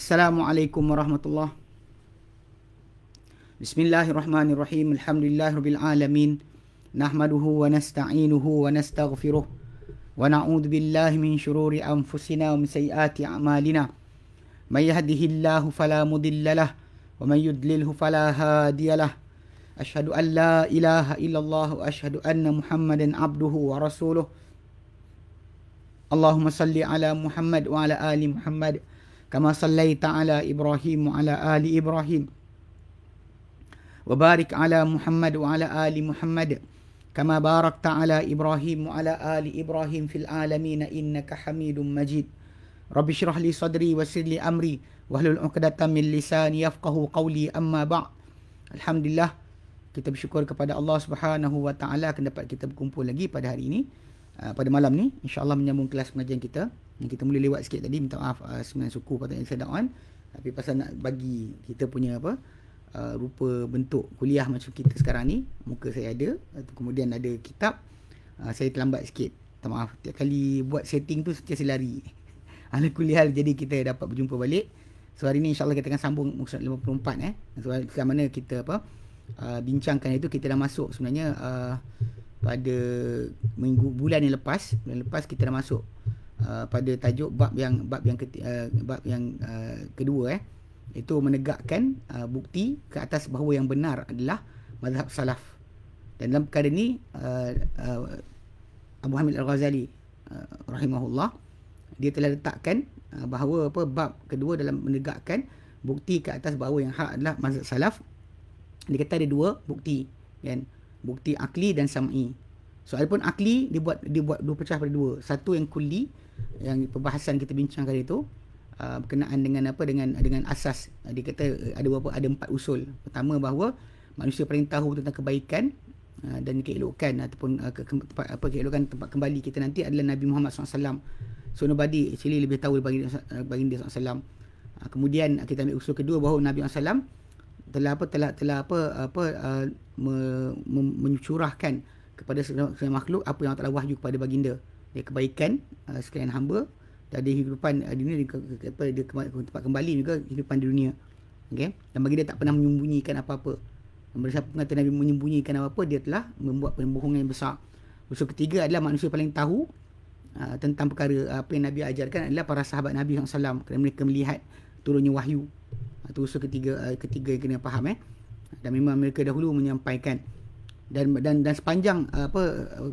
Assalamualaikum warahmatullahi Bismillahirrahmanirrahim. Alhamdulillahirabbil alamin. Nahmaduhu wa nasta'inuhu wa nastaghfiruh. Wa na'udzu billahi min shururi anfusina wa min sayyiati a'malina. May yahdihillahu fala mudilla lahu wa may yudlilhu fala hadiya lahu. Ashhadu an la ilaha illallah wa ashhadu anna Muhammadan abduhu wa rasuluh. Allahumma salli ala Muhammad wa ala ali Muhammad kama sallaita ala Ibrahim wa ala ali Ibrahim. وبارك على محمد وعلى آل محمد كما باركت على إبراهيم وعلى آل إبراهيم في العالمين إنك حميد مجيد رب اشرح لي صدري ويسر لي أمري واحلل عقدة من لساني يفقه قولي أما بعد الحمد لله kita bersyukur kepada Allah Subhanahu Wa Taala akan dapat kita berkumpul lagi pada hari ini uh, pada malam ni insyaallah menyambung kelas pengajian kita kita mula lewat sikit tadi minta maaf uh, sembilan suku patutnya saya dakwan tapi pasal nak bagi kita punya apa uh, rupa bentuk kuliah macam kita sekarang ni muka saya ada kemudian ada kitab uh, saya terlambat sikit. Minta maaf tiap kali buat setting tu setiap saya lari. Ala kuliah jadi kita dapat berjumpa balik. So hari ni insyaallah kita akan sambung muka 54 eh. So yang mana kita apa uh, bincangkan itu kita dah masuk sebenarnya uh, pada minggu bulan yang lepas. Bulan lepas kita dah masuk uh, pada tajuk bab yang bab yang keti, uh, bab yang uh, kedua eh itu menegakkan uh, bukti ke atas bahawa yang benar adalah mazhab salaf. Dan dalam perkara ini uh, uh, Abu Hamid Al-Ghazali uh, rahimahullah dia telah letakkan uh, bahawa apa bab kedua dalam menegakkan bukti ke atas bahawa yang hak adalah mazhab salaf. Dia kata ada dua bukti kan bukti akli dan sam'i. So adapun akli dibuat dibuat dua pecah pada dua. Satu yang kulli yang perbahasan kita bincangkan itu Uh, berkenaan dengan apa dengan dengan asas uh, dia kata uh, ada berapa ada empat usul. Pertama bahawa manusia paling tahu tentang kebaikan uh, dan keelokan ataupun uh, ke, tempat apa keelokan tempat kembali kita nanti adalah Nabi Muhammad SAW so nobody actually lebih tahu uh, baginda SAW uh, kemudian uh, kita ambil usul kedua bahawa Nabi SAW telah apa telah telah apa apa uh, me, me, mencurahkan kepada segala makhluk apa yang telah wahyu kepada baginda dia kebaikan uh, sekalian hamba. Dari kehidupan uh, dunia dia, apa, dia tempat kembali juga kehidupan di dunia. Okay? dan bagi dia tak pernah menyembunyikan apa-apa. Dan pada siapa mengatakan Nabi menyembunyikan apa-apa dia telah membuat pembohongan yang besar. Usul ketiga adalah manusia paling tahu uh, tentang perkara uh, apa yang Nabi ajarkan adalah para sahabat Nabi SAW kerana mereka melihat turunnya wahyu. Itu uh, usul ketiga uh, ketiga yang kena faham eh. Dan memang mereka dahulu menyampaikan dan dan dan sepanjang uh, apa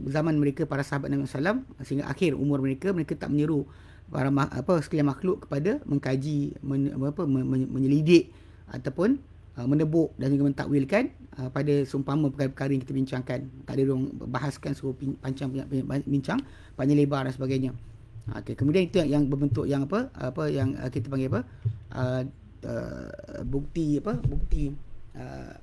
zaman mereka para sahabat Nabi SAW sehingga akhir umur mereka mereka tak menyeru para apa sekalian makhluk kepada mengkaji men, apa menyelidik ataupun uh, menebuk dan juga mentakwilkan uh, pada seumpama perkara-perkara yang kita bincangkan. Tak ada orang bahaskan suruh pancang bincang panjang lebar dan sebagainya. Okey kemudian itu yang berbentuk yang apa apa yang kita panggil apa uh, uh, bukti apa bukti uh,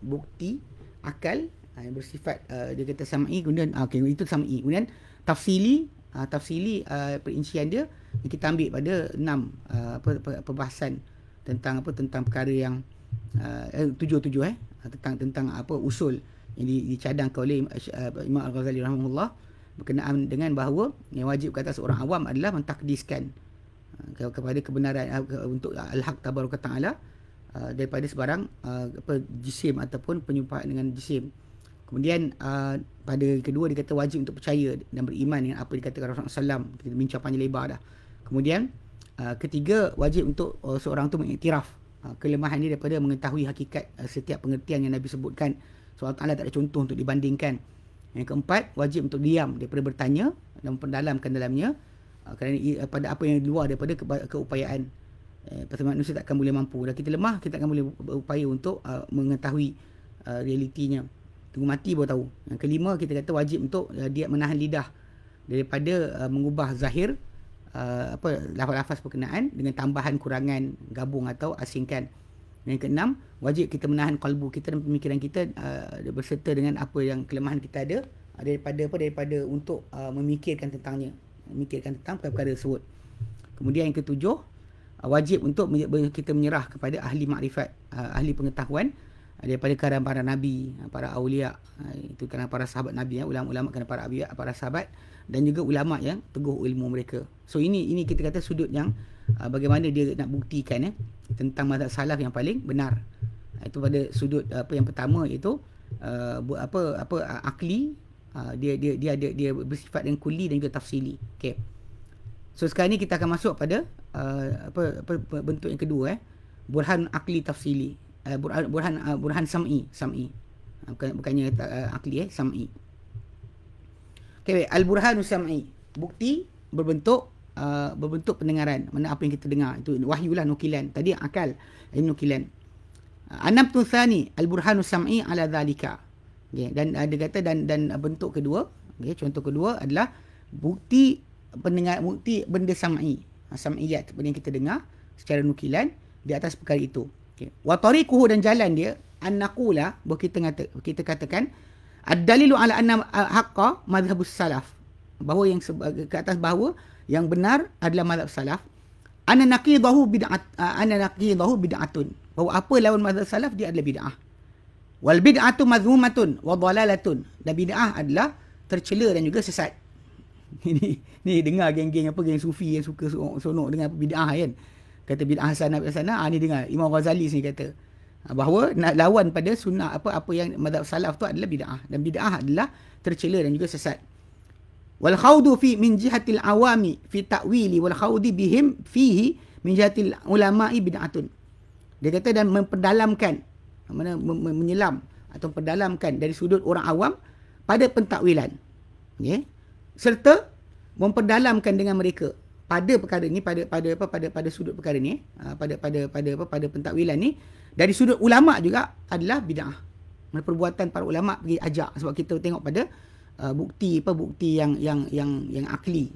bukti akal uh, yang bersifat uh, dia kata sam'i kemudian okey itu sam'i kemudian tafsili uh, tafsili uh, perincian dia kita ambil pada enam uh, apa, perbahasan tentang apa tentang perkara yang uh, tujuh tujuh eh tentang tentang apa usul yang dicadangkan oleh uh, Imam Al-Ghazali rahimahullah berkenaan dengan bahawa yang wajib kata seorang awam adalah mentakdiskan uh, kepada kebenaran uh, untuk al-haq tabaraka taala uh, daripada sebarang uh, apa jisim ataupun penyumpahan dengan jisim Kemudian uh, pada kedua dia kata wajib untuk percaya dan beriman dengan apa dikatakan Rasulullah SAW. Kita bincang panjang lebar dah. Kemudian uh, ketiga wajib untuk uh, seorang tu mengiktiraf uh, kelemahan dia daripada mengetahui hakikat uh, setiap pengertian yang Nabi sebutkan. Soal Allah tak ada contoh untuk dibandingkan. Yang keempat wajib untuk diam daripada bertanya dan memperdalamkan dalamnya uh, kerana uh, pada apa yang luar daripada ke- keupayaan. Eh, pasal manusia tak akan boleh mampu. Dan kita lemah, kita akan boleh berupaya untuk uh, mengetahui uh, realitinya. Tunggu mati baru tahu. Yang kelima kita kata wajib untuk uh, dia menahan lidah daripada uh, mengubah zahir uh, apa lafaz-lafaz perkenaan dengan tambahan kurangan gabung atau asingkan. Yang keenam wajib kita menahan kalbu kita dan pemikiran kita uh, berserta dengan apa yang kelemahan kita ada uh, daripada apa daripada untuk uh, memikirkan tentangnya, memikirkan tentang perkara-perkara tersebut. Kemudian yang ketujuh uh, wajib untuk kita menyerah kepada ahli makrifat, uh, ahli pengetahuan daripada kalangan para nabi, para aulia, ha, itu kalangan para sahabat nabi ya, ulama-ulama kalangan para awliya, para sahabat dan juga ulama yang teguh ilmu mereka. So ini ini kita kata sudut yang uh, bagaimana dia nak buktikan eh tentang mazhab salaf yang paling benar. Itu pada sudut apa yang pertama iaitu uh, apa apa uh, akli uh, dia dia dia ada dia bersifat yang kuli dan juga tafsili. Okey. So sekarang ni kita akan masuk pada uh, apa, apa bentuk yang kedua eh burhan akli tafsili. Uh, burhan burhan uh, burhan sam'i sam'i. Uh, bukan bukannya uh, akli eh sam'i. Okey, al-burhanu sam'i. Bukti berbentuk uh, berbentuk pendengaran. Mana apa yang kita dengar itu wahyu lah nukilan. Tadi akal ini nukilan. Anam tu thani al-burhanu sam'i ala dhalika. Okay. Dan uh, dia kata dan dan bentuk kedua, okay, contoh kedua adalah bukti pendengar bukti benda sam'i. Ha, sam'iyat benda yang kita dengar secara nukilan di atas perkara itu. Okay. Wa tariquhu dan jalan dia an naqula kita kata kita katakan ad-dalilu ala anna haqqa madhhabus salaf. Bahawa yang ke atas bahawa yang benar adalah madhab salaf. Ana naqidahu bid'at ana naqidahu bid'atun bahawa apa lawan mazhab salaf dia adalah bid'ah. Wal bid'atu madhmumatun wa dhalalatun. Dan bid'ah adalah tercela dan juga sesat. Ini ni dengar geng-geng apa geng sufi yang suka sonok dengan bid'ah kan. Kata bid'ah hasanah hasanah ah ni dengar Imam Ghazali sini kata ah, bahawa nak lawan pada sunnah apa apa yang mazhab salaf tu adalah bid'ah dan bid'ah adalah tercela dan juga sesat. Wal khawdu fi min jihatil awami fi ta'wili wal khawdi bihim fihi min jihatil ulama'i bid'atun. Dia kata dan memperdalamkan mana menyelam atau memperdalamkan dari sudut orang awam pada pentakwilan. Okay. Serta memperdalamkan dengan mereka pada perkara ni pada pada apa pada pada sudut perkara ni ah, pada pada pada apa pada pentakwilan ni dari sudut ulama juga adalah bidah. Perbuatan para ulama pergi ajak sebab kita tengok pada uh, bukti apa bukti yang yang yang yang akli.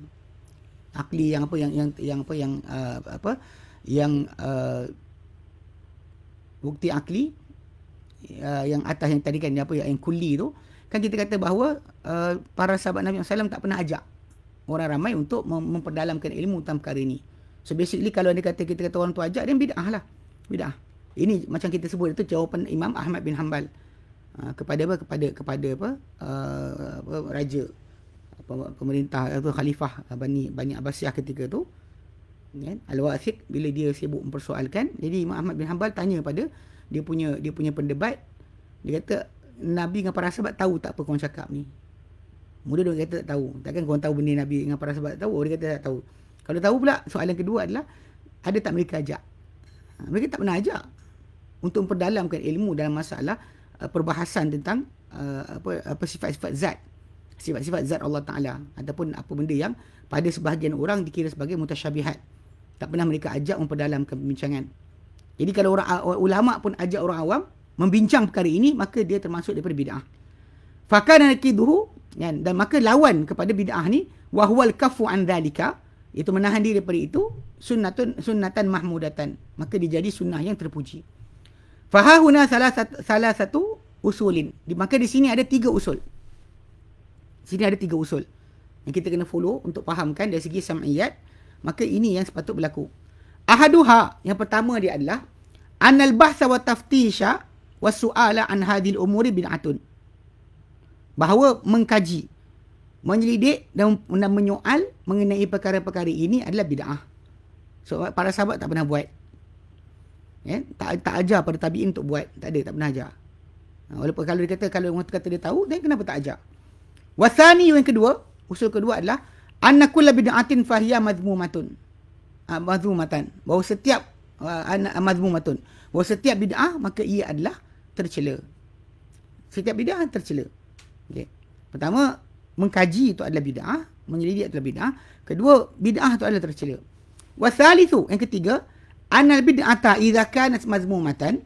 Akli yang apa yang yang yang apa yang uh, apa yang uh, bukti akli uh, yang atas yang tadi kan apa yang kuli tu kan kita kata bahawa uh, para sahabat Nabi SAW tak pernah ajak orang ramai untuk mem- memperdalamkan ilmu tentang perkara ini. So basically kalau dia kata kita kata orang tu ajak dia bid'ah lah. Bid'ah. Ini macam kita sebut itu jawapan Imam Ahmad bin Hanbal. Uh, kepada apa? Kepada kepada apa? Uh, apa raja. Pemerintah atau khalifah Bani Bani Abbasiyah ketika tu. Kan? Al-wathiq bila dia sibuk mempersoalkan jadi Imam Ahmad bin Hanbal tanya pada dia punya dia punya pendebat. Dia kata Nabi dengan para sahabat tahu tak apa kau cakap ni muda dia kata tak tahu. Takkan kau tahu benda Nabi dengan para sahabat tahu dia kata tak tahu. Kalau tahu pula soalan kedua adalah ada tak mereka ajak? Ha, mereka tak pernah ajak untuk memperdalamkan ilmu dalam masalah uh, perbahasan tentang uh, apa apa sifat-sifat zat. Sifat-sifat zat Allah Taala ataupun apa benda yang pada sebahagian orang dikira sebagai mutasyabihat. Tak pernah mereka ajak memperdalamkan pembincangan. Jadi kalau orang ulama pun ajak orang awam membincang perkara ini, maka dia termasuk daripada bid'ah. Fakana nakiduhu kan? dan maka lawan kepada bid'ah ni wahwal kafu an dzalika itu menahan diri daripada itu sunnatun sunnatan mahmudatan maka dia jadi sunnah yang terpuji fahahuna salah satu, salah satu usulin di, maka di sini ada tiga usul sini ada tiga usul yang kita kena follow untuk fahamkan dari segi sam'iyat maka ini yang sepatut berlaku. Ahaduha yang pertama dia adalah anal bahsa wa taftisha wa su'ala an hadhil umuri bid'atun. Bahawa mengkaji, menyelidik dan, menyoal mengenai perkara-perkara ini adalah bid'ah. So para sahabat tak pernah buat. Ya, tak tak ajar pada tabi'in untuk buat. Tak ada, tak pernah ajar. Ha, walaupun kalau dia kata kalau orang kata dia tahu, dan kenapa tak ajar? Wasani yang kedua, usul kedua adalah anna kullu bid'atin fahiya madhmumatun uh, madhmumatan bahawa setiap uh, madhmumatun bahawa setiap bid'ah maka ia adalah tercela setiap bid'ah tercela okey. Pertama mengkaji itu adalah bid'ah menyelidik adalah bid'ah. Kedua bid'ah itu adalah tercela. Wasalithu yang ketiga anal bid'ata idza kanat madhmumatan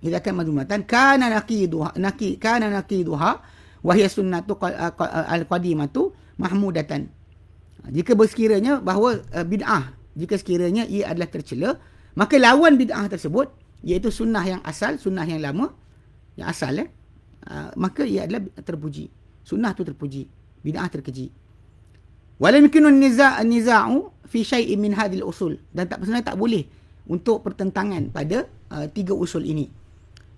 idza kanat madhmumatan kana naqiduha naqi kana naqiduha wa hiya sunnatu al-qadimatu mahmudatan. Jika bersekiranya bahawa uh, bid'ah, jika sekiranya ia adalah tercela, maka lawan bid'ah tersebut, iaitu sunnah yang asal, sunnah yang lama, yang asal, eh, uh, maka ia adalah terpuji. Sunnah tu terpuji. Bid'ah terkeji. Walau mungkin niza' niza'u fi syai'in min hadil usul. Dan tak sebenarnya tak boleh untuk pertentangan pada uh, tiga usul ini.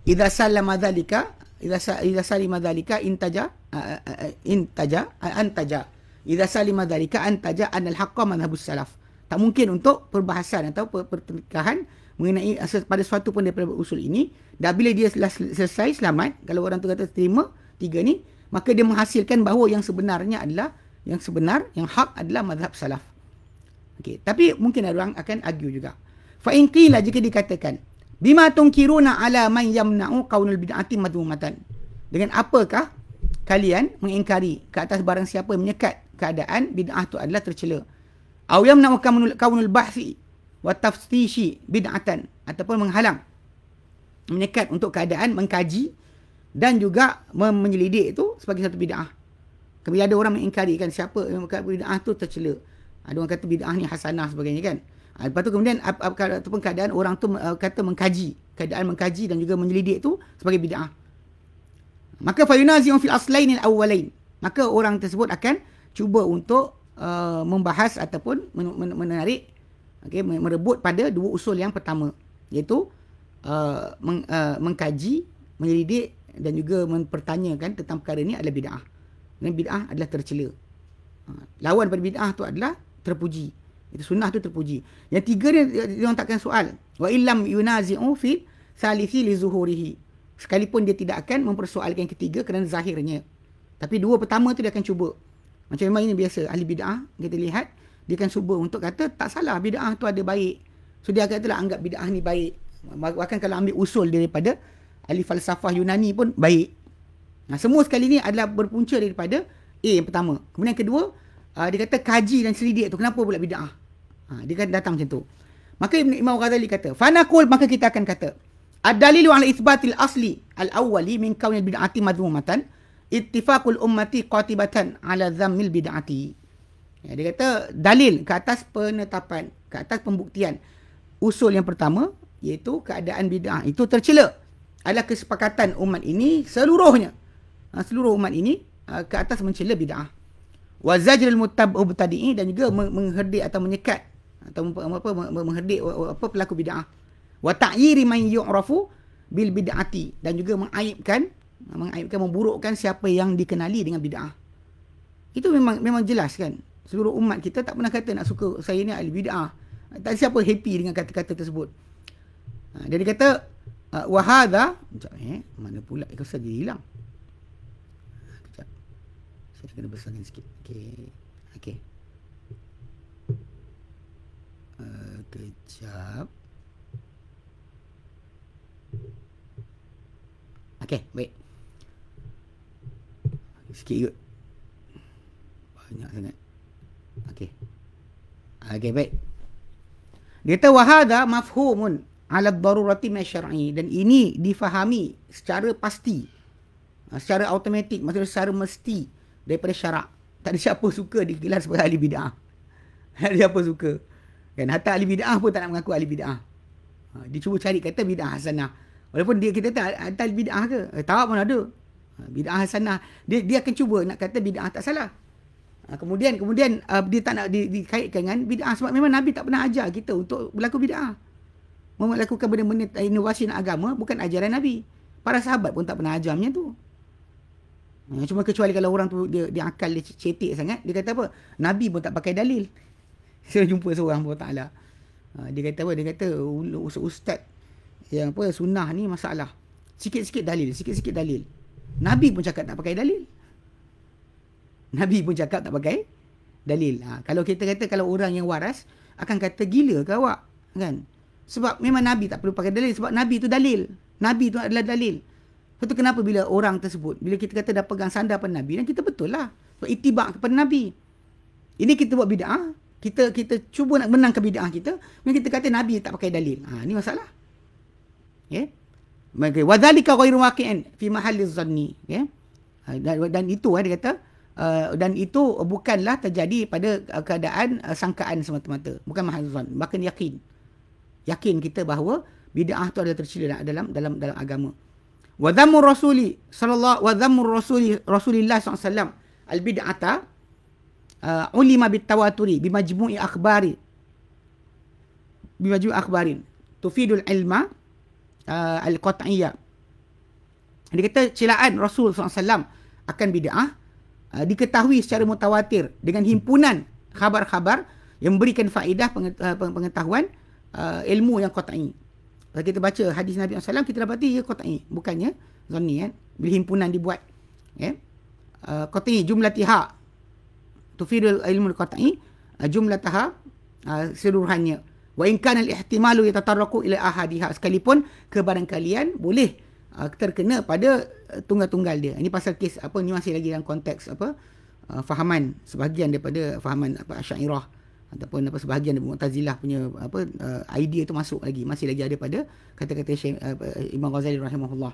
Idza sallama dzalika idza idza salima dzalika intaja uh, uh, intaja uh, antaja idza salima dzalika antaja anal haqqa madhhabus salaf Tak mungkin untuk perbahasan atau pertengkahan mengenai pada suatu pun daripada usul ini. Dan bila dia selesai selamat, kalau orang tu kata terima tiga ni, maka dia menghasilkan bahawa yang sebenarnya adalah yang sebenar, yang hak adalah mazhab salaf. Okay. Tapi mungkin ada orang akan argue juga. Fa in qila jika dikatakan bima tunkiruna ala man yamna'u qaulul bid'ati madhumatan. Dengan apakah kalian mengingkari ke atas barang siapa yang menyekat keadaan bid'ah itu adalah tercela. Aw yamna'u kaunul bahsi wa taftishi bid'atan ataupun menghalang menyekat untuk keadaan mengkaji dan juga menyelidik itu sebagai satu bid'ah. Kemudian ada orang mengingkari kan siapa yang kata bid'ah tu tercela. Ada orang kata bid'ah ni hasanah sebagainya kan. Ha, lepas tu kemudian ataupun keadaan orang tu uh, kata mengkaji, keadaan mengkaji dan juga menyelidik tu sebagai bid'ah. Maka fayunazi'un fil aslain al-awwalain. Maka orang tersebut akan cuba untuk uh, membahas ataupun menarik okay, merebut pada dua usul yang pertama iaitu uh, meng, uh, mengkaji menyelidik dan juga mempertanyakan tentang perkara ini adalah bid'ah. Dan bid'ah adalah tercela. Uh, lawan pada bid'ah tu adalah terpuji. Itu sunnah tu terpuji. Yang tiga ni dia orang takkan soal. Wa illam yunazi'u fi salisi li zuhurihi. Sekalipun dia tidak akan mempersoalkan ketiga kerana zahirnya. Tapi dua pertama tu dia akan cuba. Macam memang ini biasa ahli bid'ah kita lihat dia akan cuba untuk kata tak salah bid'ah tu ada baik. So dia katalah anggap bid'ah ni baik. Bahkan kalau ambil usul daripada ahli falsafah Yunani pun baik. Nah, semua sekali ni adalah berpunca daripada A yang pertama. Kemudian yang kedua, uh, dia kata kaji dan selidik tu kenapa pula bid'ah? Ha, dia kan datang macam tu. Maka Imam Ghazali kata, fanaqul maka kita akan kata, ad-dalilu ala itsbatil asli al-awwali min kaunil bid'ati madhumatan ittifaqul ummati qatibatan ala dhammil bid'ati. Ya, dia kata dalil ke atas penetapan, ke atas pembuktian usul yang pertama iaitu keadaan bid'ah itu tercela adalah kesepakatan umat ini seluruhnya. Ha, seluruh umat ini ha, ke atas mencela bid'ah. Wa zajrul mutabtadi'i dan juga mengherdik atau menyekat atau apa mengherdik apa pelaku bid'ah. Wa ta'yiri man yu'rafu bil bid'ati dan juga mengaibkan mengaibkan memburukkan siapa yang dikenali dengan bid'ah. Itu memang memang jelas kan. Seluruh umat kita tak pernah kata nak suka saya ni ahli bid'ah. Tak siapa happy dengan kata-kata tersebut. Ha, dia kata uh, wa hadha eh mana pula kau saja hilang. Kejap. Saya kena besarkan sikit. Okey. Okey. Uh, kejap. Okey, baik. Sikit juga. Banyak sangat. Okey. Okey, baik. Dia kata wahada mafhumun ala darurati min syar'i dan ini difahami secara pasti. Ha, secara automatik, maksudnya secara mesti daripada syarak. Tak ada siapa suka digelar sebagai ahli bid'ah. Tak ada siapa suka. Kan hatta ahli bid'ah pun tak nak mengaku ahli bid'ah. Ha, dia cuba cari kata bid'ah hasanah. Walaupun dia kita tak ada bid'ah ke? Eh, tak pun ada. Ha, bid'ah hasanah. Dia dia akan cuba nak kata bid'ah tak salah. Kemudian kemudian uh, dia tak nak di, dikaitkan dengan bid'ah sebab memang Nabi tak pernah ajar kita untuk berlaku bid'ah. Melakukan benda-benda inovasi dalam agama bukan ajaran Nabi. Para sahabat pun tak pernah ajar macam tu. Ha, cuma kecuali kalau orang tu dia, dia akal dia cetek sangat, dia kata apa? Nabi pun tak pakai dalil. Saya jumpa seorang pun taklah. Ha, dia kata apa? Dia kata ustaz yang apa sunnah ni masalah. Sikit-sikit dalil, sikit-sikit dalil. Nabi pun cakap tak pakai dalil. Nabi pun cakap tak pakai dalil. Ha, kalau kita kata kalau orang yang waras akan kata gila ke awak? Kan? Sebab memang Nabi tak perlu pakai dalil sebab Nabi itu dalil. Nabi itu adalah dalil. Lepas kenapa bila orang tersebut, bila kita kata dah pegang sandar pada Nabi, dan kita betul lah. Sebab itibak kepada Nabi. Ini kita buat bid'ah, kita kita cuba nak menangkan bid'ah kita, kemudian kita kata Nabi tak pakai dalil. Ha, ini masalah. Okay? Okay. Wadhalika ghairu waqi'in fi mahalli zanni. Okay? Ha, dan, dan itu eh, dia kata, Uh, dan itu bukanlah terjadi pada uh, keadaan uh, sangkaan semata-mata bukan mahazan bahkan yakin yakin kita bahawa bid'ah itu adalah tercela dalam dalam dalam agama. Wa dhammu rasuli sallallahu wa dhammu rasuli rasulillah sallallahu al bid'ata uh, ulima bit tawaturi bi majmu'i akhbari. Bi majmu'i akhbarin. Tufidul ilma uh, al qat'iyyah dia kata celaan rasul sallallahu akan bid'ah uh, diketahui secara mutawatir dengan himpunan khabar-khabar yang memberikan faedah pengetahuan uh, ilmu yang qat'i. Kalau kita baca hadis Nabi SAW, kita dapati ia qat'i. Bukannya zanni kan. Bila himpunan dibuat. Ya. Uh, qat'i jumlatiha. Tufidul ilmu qat'i. Uh, jumlataha uh, seluruhannya. Wa in kana al-ihtimalu yatatarraqu ila ahadiha. Sekalipun kebarangkalian boleh uh, terkena pada uh, tunggal-tunggal dia. Ini pasal kes apa ni masih lagi dalam konteks apa uh, fahaman sebahagian daripada fahaman apa Asy'ariyah ataupun apa sebahagian dari Mu'tazilah punya apa uh, idea tu masuk lagi. Masih lagi ada pada kata-kata uh, Imam Ghazali rahimahullah.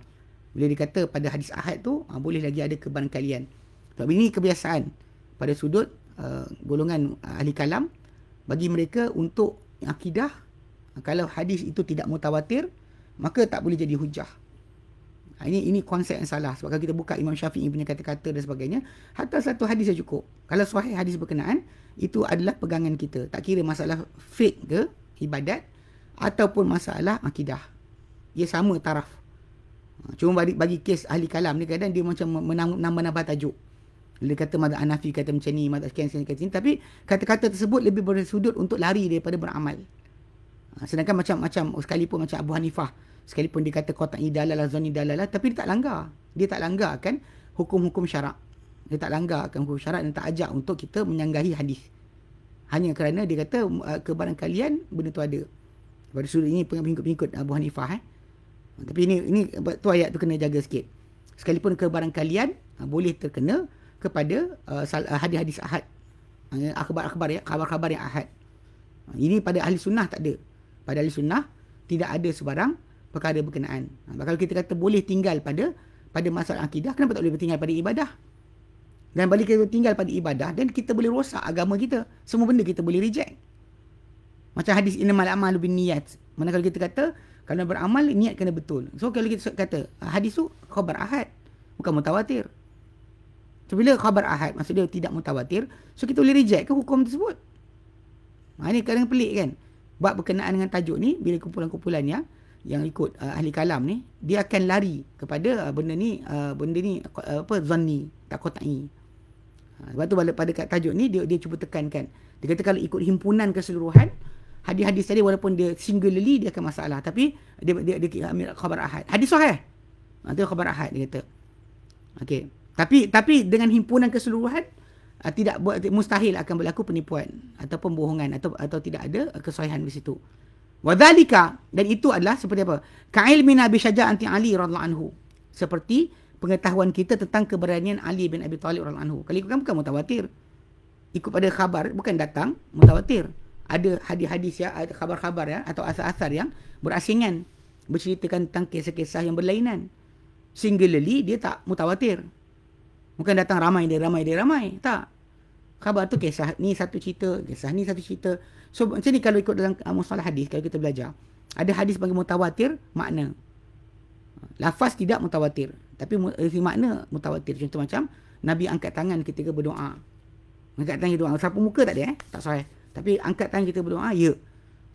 Bila dikata pada hadis ahad tu uh, boleh lagi ada kebarangkalian sebab ini kebiasaan. Pada sudut uh, golongan uh, ahli kalam bagi mereka untuk akidah uh, kalau hadis itu tidak mutawatir maka tak boleh jadi hujah ini ini konsep yang salah. Sebab kalau kita buka Imam Syafi'i punya kata-kata dan sebagainya, hatta satu hadis saja cukup. Kalau sahih hadis berkenaan, itu adalah pegangan kita. Tak kira masalah fake ke ibadat ataupun masalah akidah. Ia sama taraf. Ha, cuma bagi, bagi kes ahli kalam ni kadang dia macam menambah-nambah tajuk. Dia kata Mada Anafi kata macam ni, Mada sekian, sekian, sekian, Tapi kata-kata tersebut lebih bersudut untuk lari daripada beramal. Ha, sedangkan macam-macam, sekalipun macam Abu Hanifah, sekalipun dia kata qat'i dalalah zani dalalah tapi dia tak langgar. Dia tak langgar kan hukum-hukum syarak. Dia tak langgar kan hukum syarak dan tak ajak untuk kita menyanggahi hadis. Hanya kerana dia kata uh, kebarang kalian benda tu ada. Pada sudut ini pengikut-pengikut Abu Hanifah eh. Tapi ini ini tu ayat tu kena jaga sikit. Sekalipun kebarang kalian uh, boleh terkena kepada uh, hadis-hadis ahad. Uh, akhbar-akhbar ya khabar-khabar yang ahad. Ini pada ahli sunnah tak ada. Pada ahli sunnah tidak ada sebarang perkara berkenaan. Ha, kalau kita kata boleh tinggal pada pada masalah akidah, kenapa tak boleh tinggal pada ibadah? Dan balik kita tinggal pada ibadah, dan kita boleh rosak agama kita. Semua benda kita boleh reject. Macam hadis inamal amal bin niyat. Mana kalau kita kata, kalau beramal, niat kena betul. So kalau kita kata, hadis tu khabar ahad. Bukan mutawatir. So bila khabar ahad, maksud dia tidak mutawatir, so kita boleh reject ke hukum tersebut? Ha, ini kadang pelik kan? Buat berkenaan dengan tajuk ni, bila kumpulan-kumpulan yang yang ikut uh, ahli kalam ni dia akan lari kepada uh, benda ni uh, benda ni uh, apa zanni tak qat'i uh, sebab tu pada tajuk ni dia dia cuba tekankan. Dia kata kalau ikut himpunan keseluruhan hadis-hadis tadi walaupun dia singularly dia akan masalah. Tapi dia dia, dia, dia ambil khabar ahad. Hadis sahih. Ha, itu khabar ahad dia kata. Okey. Tapi tapi dengan himpunan keseluruhan uh, tidak buat mustahil akan berlaku penipuan ataupun bohongan atau atau tidak ada kesahihan di situ Wadhalika dan itu adalah seperti apa? Ka'il min Abi Syaja'anti Ali radhiyallahu anhu. Seperti pengetahuan kita tentang keberanian Ali bin Abi Talib radhiyallahu anhu. Kali itu kan bukan mutawatir. Ikut pada khabar bukan datang mutawatir. Ada hadis-hadis ya, ada khabar-khabar ya atau asar-asar yang berasingan berceritakan tentang kisah-kisah yang berlainan. Singularly dia tak mutawatir. Bukan datang ramai dia ramai dia ramai. Tak. Khabar tu kisah ni satu cerita, kisah ni satu cerita. So macam ni kalau ikut dalam uh, mustalah hadis kalau kita belajar. Ada hadis bagi mutawatir makna. Lafaz tidak mutawatir. Tapi isi makna mutawatir. Contoh macam Nabi angkat tangan ketika berdoa. Angkat tangan berdoa. Sapu muka tak ada eh? Tak sahih. Tapi angkat tangan kita berdoa, ya.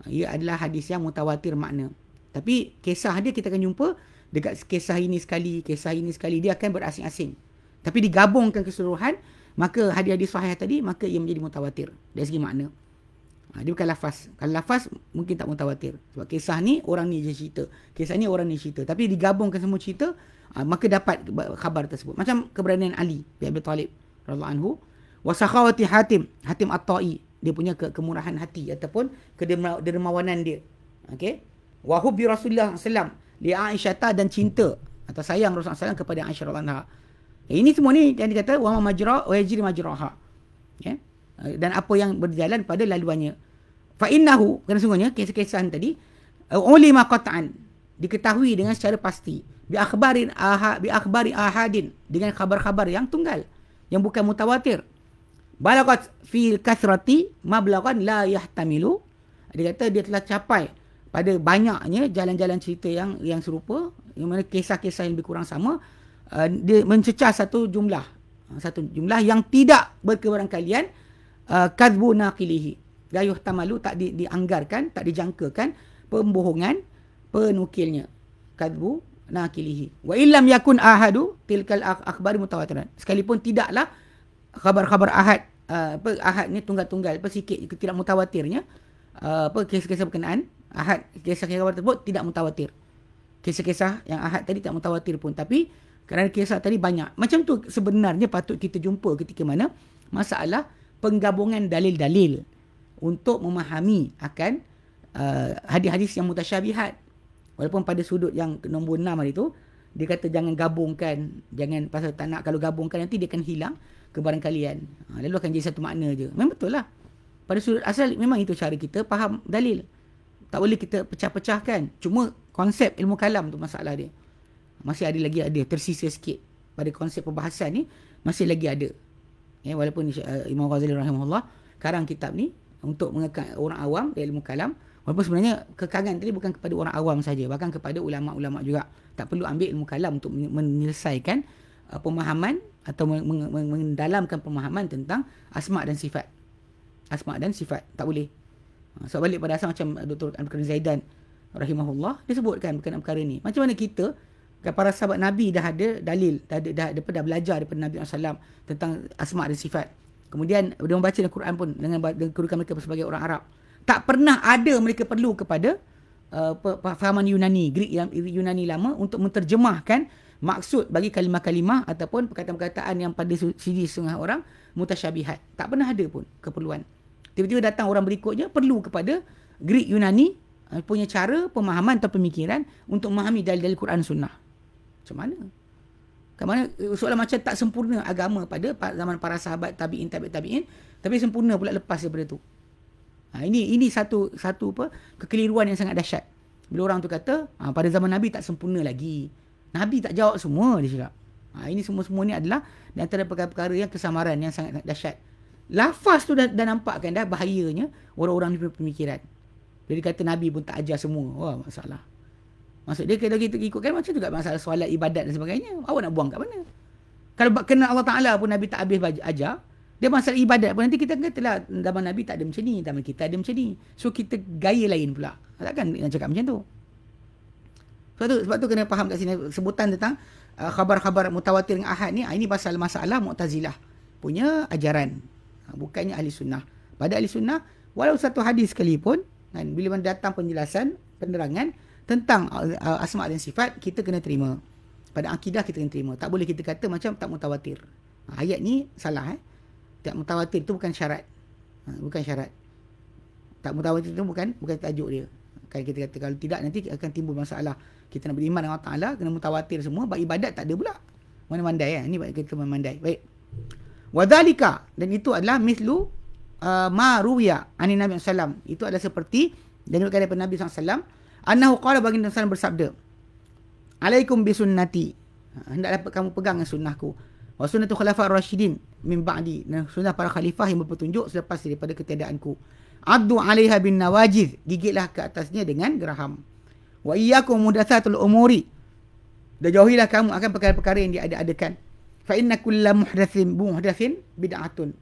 Ia adalah hadis yang mutawatir makna. Tapi kisah dia kita akan jumpa dekat kisah ini sekali, kisah ini sekali. Dia akan berasing-asing. Tapi digabungkan keseluruhan, maka hadis-hadis sahih tadi, maka ia menjadi mutawatir. Dari segi makna. Ha, dia bukan lafaz. Kalau lafaz mungkin tak mutawatir. Sebab kisah ni orang ni je cerita. Kisah ni orang ni cerita. Tapi digabungkan semua cerita, ha, maka dapat khabar tersebut. Macam keberanian Ali bin Abi Talib anhu. Wa sakhawati Hatim, Hatim At-Ta'i. Dia punya ke kemurahan hati ataupun kedermawanan dia. Okey. Wa hubbi Rasulullah sallam li Aisyah dan cinta atau sayang Rasulullah sallam kepada Aisyah radhiyallahu anha. Ini semua ni yang dikata wa majra wa yajri majraha. Okey. Eh, dan apa yang berjalan pada laluannya. Fa innahu kerana sungguhnya kisah-kisah tadi eh, ulima qat'an diketahui dengan secara pasti bi akhbarin aha bi akhbari ahadin dengan khabar-khabar yang tunggal yang bukan mutawatir. Balagat fi kasrati mablaghan la yahtamilu. Dia kata dia telah capai pada banyaknya jalan-jalan cerita yang yang serupa yang mana kisah-kisah yang lebih kurang sama uh, dia mencecah satu jumlah satu jumlah yang tidak berkebarangkalian Uh, kadbu naqilihi. Gayuh tamalu tak di, dianggarkan tak dijangkakan pembohongan penukilnya. Kadbu naqilihi. Wa illam yakun ahadu tilkal akhbar mutawatiran. Sekalipun tidaklah khabar-khabar ahad uh, apa ahad ni tunggal-tunggal apa sikit tidak mutawatirnya uh, apa kisah-kisah berkenaan ahad kisah-kisah tersebut tidak mutawatir. Kisah-kisah yang ahad tadi tak mutawatir pun. Tapi kerana kisah tadi banyak. Macam tu sebenarnya patut kita jumpa ketika mana masalah penggabungan dalil-dalil untuk memahami akan uh, hadis-hadis yang mutasyabihat. Walaupun pada sudut yang nombor 6 hari tu dia kata jangan gabungkan jangan pasal tak nak kalau gabungkan nanti dia akan hilang kebaran kalian. Ha, lalu akan jadi satu makna je. Memang betul lah. Pada sudut asal memang itu cara kita faham dalil. Tak boleh kita pecah-pecahkan. Cuma konsep ilmu kalam tu masalah dia. Masih ada lagi ada tersisa sikit. Pada konsep perbahasan ni masih lagi ada ya, walaupun uh, Imam Ghazali rahimahullah karang kitab ni untuk mengekang orang awam ilmu kalam Walaupun sebenarnya kekangan tadi bukan kepada orang awam saja, bahkan kepada ulama-ulama juga. Tak perlu ambil ilmu kalam untuk menyelesaikan uh, pemahaman atau mendalamkan pemahaman tentang asma dan sifat. Asma dan sifat. Tak boleh. Uh, so balik pada asal macam Dr. Abdul Zaidan rahimahullah dia sebutkan berkenaan perkara ni. Macam mana kita para sahabat Nabi dah ada dalil, dah ada dah, dah, dah, belajar daripada Nabi SAW tentang asma dan sifat. Kemudian dia membaca Al-Quran pun dengan, dengan kedudukan mereka sebagai orang Arab tak pernah ada mereka perlu kepada uh, fahaman Yunani, Greek yang Yunani lama untuk menterjemahkan maksud bagi kalimah-kalimah ataupun perkataan-perkataan yang pada sisi setengah orang mutasyabihat. Tak pernah ada pun keperluan. Tiba-tiba datang orang berikutnya perlu kepada Greek Yunani uh, punya cara pemahaman atau pemikiran untuk memahami dalil-dalil Quran Sunnah. Macam mana? Macam mana uh, soalan macam tak sempurna agama pada zaman para sahabat tabi'in tabi'in tabi'in tapi sempurna pula lepas daripada tu. Ha, ini ini satu satu apa kekeliruan yang sangat dahsyat. Bila orang tu kata, ha, pada zaman Nabi tak sempurna lagi. Nabi tak jawab semua dia cakap. Ha, ini semua-semua ni adalah di antara perkara-perkara yang kesamaran yang sangat dahsyat. Lafaz tu dah, dah nampak kan dah bahayanya orang-orang ni pemikiran. Jadi kata Nabi pun tak ajar semua. Wah, masalah. Maksud dia kalau kita ikutkan macam juga masalah solat ibadat dan sebagainya. Awak nak buang kat mana? Kalau kenal Allah Ta'ala pun Nabi tak habis ajar, dia masalah ibadat pun nanti kita katalah zaman Nabi tak ada macam ni, zaman kita ada macam ni. So kita gaya lain pula. Takkan nak cakap macam tu. Sebab tu, sebab tu kena faham kat sini sebutan tentang uh, khabar-khabar mutawatir dengan ahad ni, ah, ini pasal masalah Mu'tazilah punya ajaran. Uh, bukannya ahli sunnah. Pada ahli sunnah, walau satu hadis sekalipun, kan, bila datang penjelasan, penerangan tentang uh, asma' dan sifat, kita kena terima. Pada akidah kita kena terima. Tak boleh kita kata macam tak mutawatir. Uh, ayat ni salah eh tak mutawatir itu bukan syarat. Ha, bukan syarat. Tak mutawatir itu bukan bukan tajuk dia. Kan kita kata kalau tidak nanti akan timbul masalah. Kita nak beriman dengan Allah Taala kena mutawatir semua, bab ibadat tak ada pula. Mana mandai ya. Ini kita mandai. Baik. Wadhalika dan itu adalah mislu uh, ma ruwiya ani Nabi sallam. Itu adalah seperti dan juga daripada Nabi sallam annahu qala baginda sallam bersabda Alaikum bisunnati. Ha, hendaklah kamu pegang sunnahku. Wa sunnatu khulafa ar-rasyidin min ba'di. Dan sunnah para khalifah yang berpetunjuk selepas daripada ketiadaanku. Addu 'alaiha bin nawajiz. Gigitlah ke atasnya dengan geraham. Wa iyyakum muhdatsatul umuri. Dan jauhilah kamu akan perkara-perkara yang diada-adakan. Fa inna kulla muhdatsin muhdatsin bid'atun.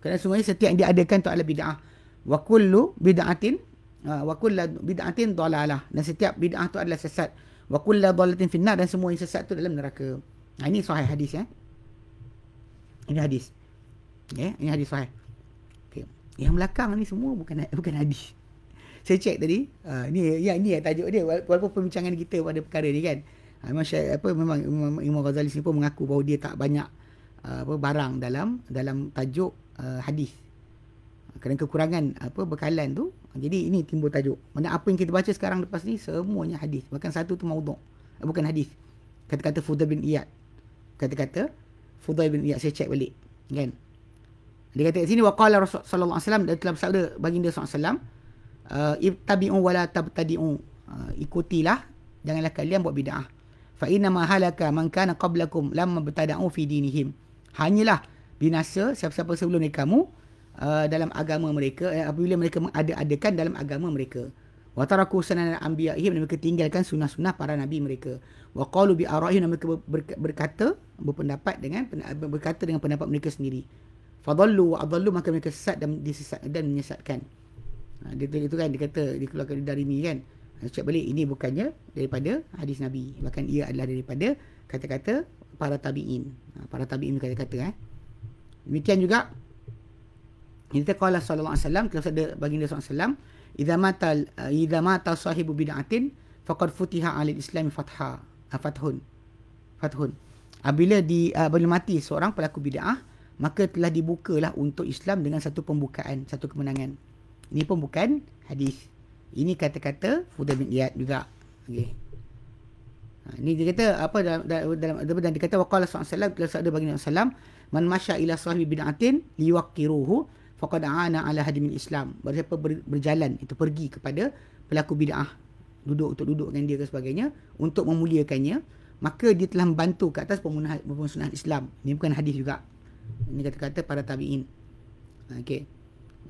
Kerana semuanya setiap yang diadakan itu adalah bid'ah. Wa kullu bid'atin wa kullu bid'atin dhalalah. Dan setiap bid'ah itu adalah sesat. Wa kullu dhalatin finnar dan semua yang sesat itu dalam neraka. Nah, ini sahih hadis ya. Ini hadis. Ya, yeah, ini hadis sahih. Okay. Yang belakang ni semua bukan bukan hadis. Saya cek tadi, uh, ni ya ini ya tajuk dia walaupun perbincangan kita pada perkara ni kan. Memang saya, apa memang Imam, Ghazali pun mengaku bahawa dia tak banyak uh, apa barang dalam dalam tajuk uh, hadis. Kerana kekurangan apa bekalan tu, jadi ini timbul tajuk. Mana apa yang kita baca sekarang lepas ni semuanya hadis. Bahkan satu tu maudhu'. Bukan hadis. Kata-kata Fudail bin Iyad. Kata-kata Fudail bin Iyad saya cek balik kan dia kata kat sini waqala Rasulullah sallallahu alaihi wasallam dalam sabda baginda sallallahu alaihi wasallam uh, ittabi'u wala tabtadi'u uh, ikutilah janganlah kalian buat bidah fa inna ma halaka man kana qablakum lamma btada'u fi dinihim hanyalah binasa siapa-siapa sebelum ni kamu uh, dalam agama mereka uh, apabila mereka mengada-adakan dalam agama mereka. Wa taraku sunan anbiya'ihim mereka tinggalkan sunnah-sunnah para nabi mereka. Wa qalu bi ara'ihim mereka berkata berpendapat dengan berkata dengan pendapat mereka sendiri. Fadallu wa adallu maka mereka sesat dan disesat dan menyesatkan. Ha, dia itu kan dia kata dikeluarkan dari mi kan. Ha, cek balik ini bukannya daripada hadis nabi. Bahkan ia adalah daripada kata-kata para tabi'in. Ha, para tabi'in kata-kata eh. Demikian juga Kita qala sallallahu alaihi wasallam telah ada baginda sallallahu alaihi wasallam idza mata uh, idza sahibu bid'atin faqad futiha 'ala al-islam fatha uh, fathun. Fathun. Apabila di uh, bila mati seorang pelaku bid'ah maka telah dibukalah untuk Islam dengan satu pembukaan satu kemenangan. Ini pun bukan hadis. Ini kata-kata Fudail bin Iyad juga. Okey. Ha, ini dia kata apa dalam dalam dalam dan dia kata waqala sallallahu alaihi wasallam telah sabda baginda sallam man masya ila sahibi bid'atin liwaqiruhu faqad aana ala hadimil islam bersiapa ber, berjalan itu pergi kepada pelaku bid'ah duduk untuk duduk dengan dia ke sebagainya untuk memuliakannya maka dia telah membantu ke atas pemusnahan Islam ini bukan hadis juga ini kata-kata para tabi'in okey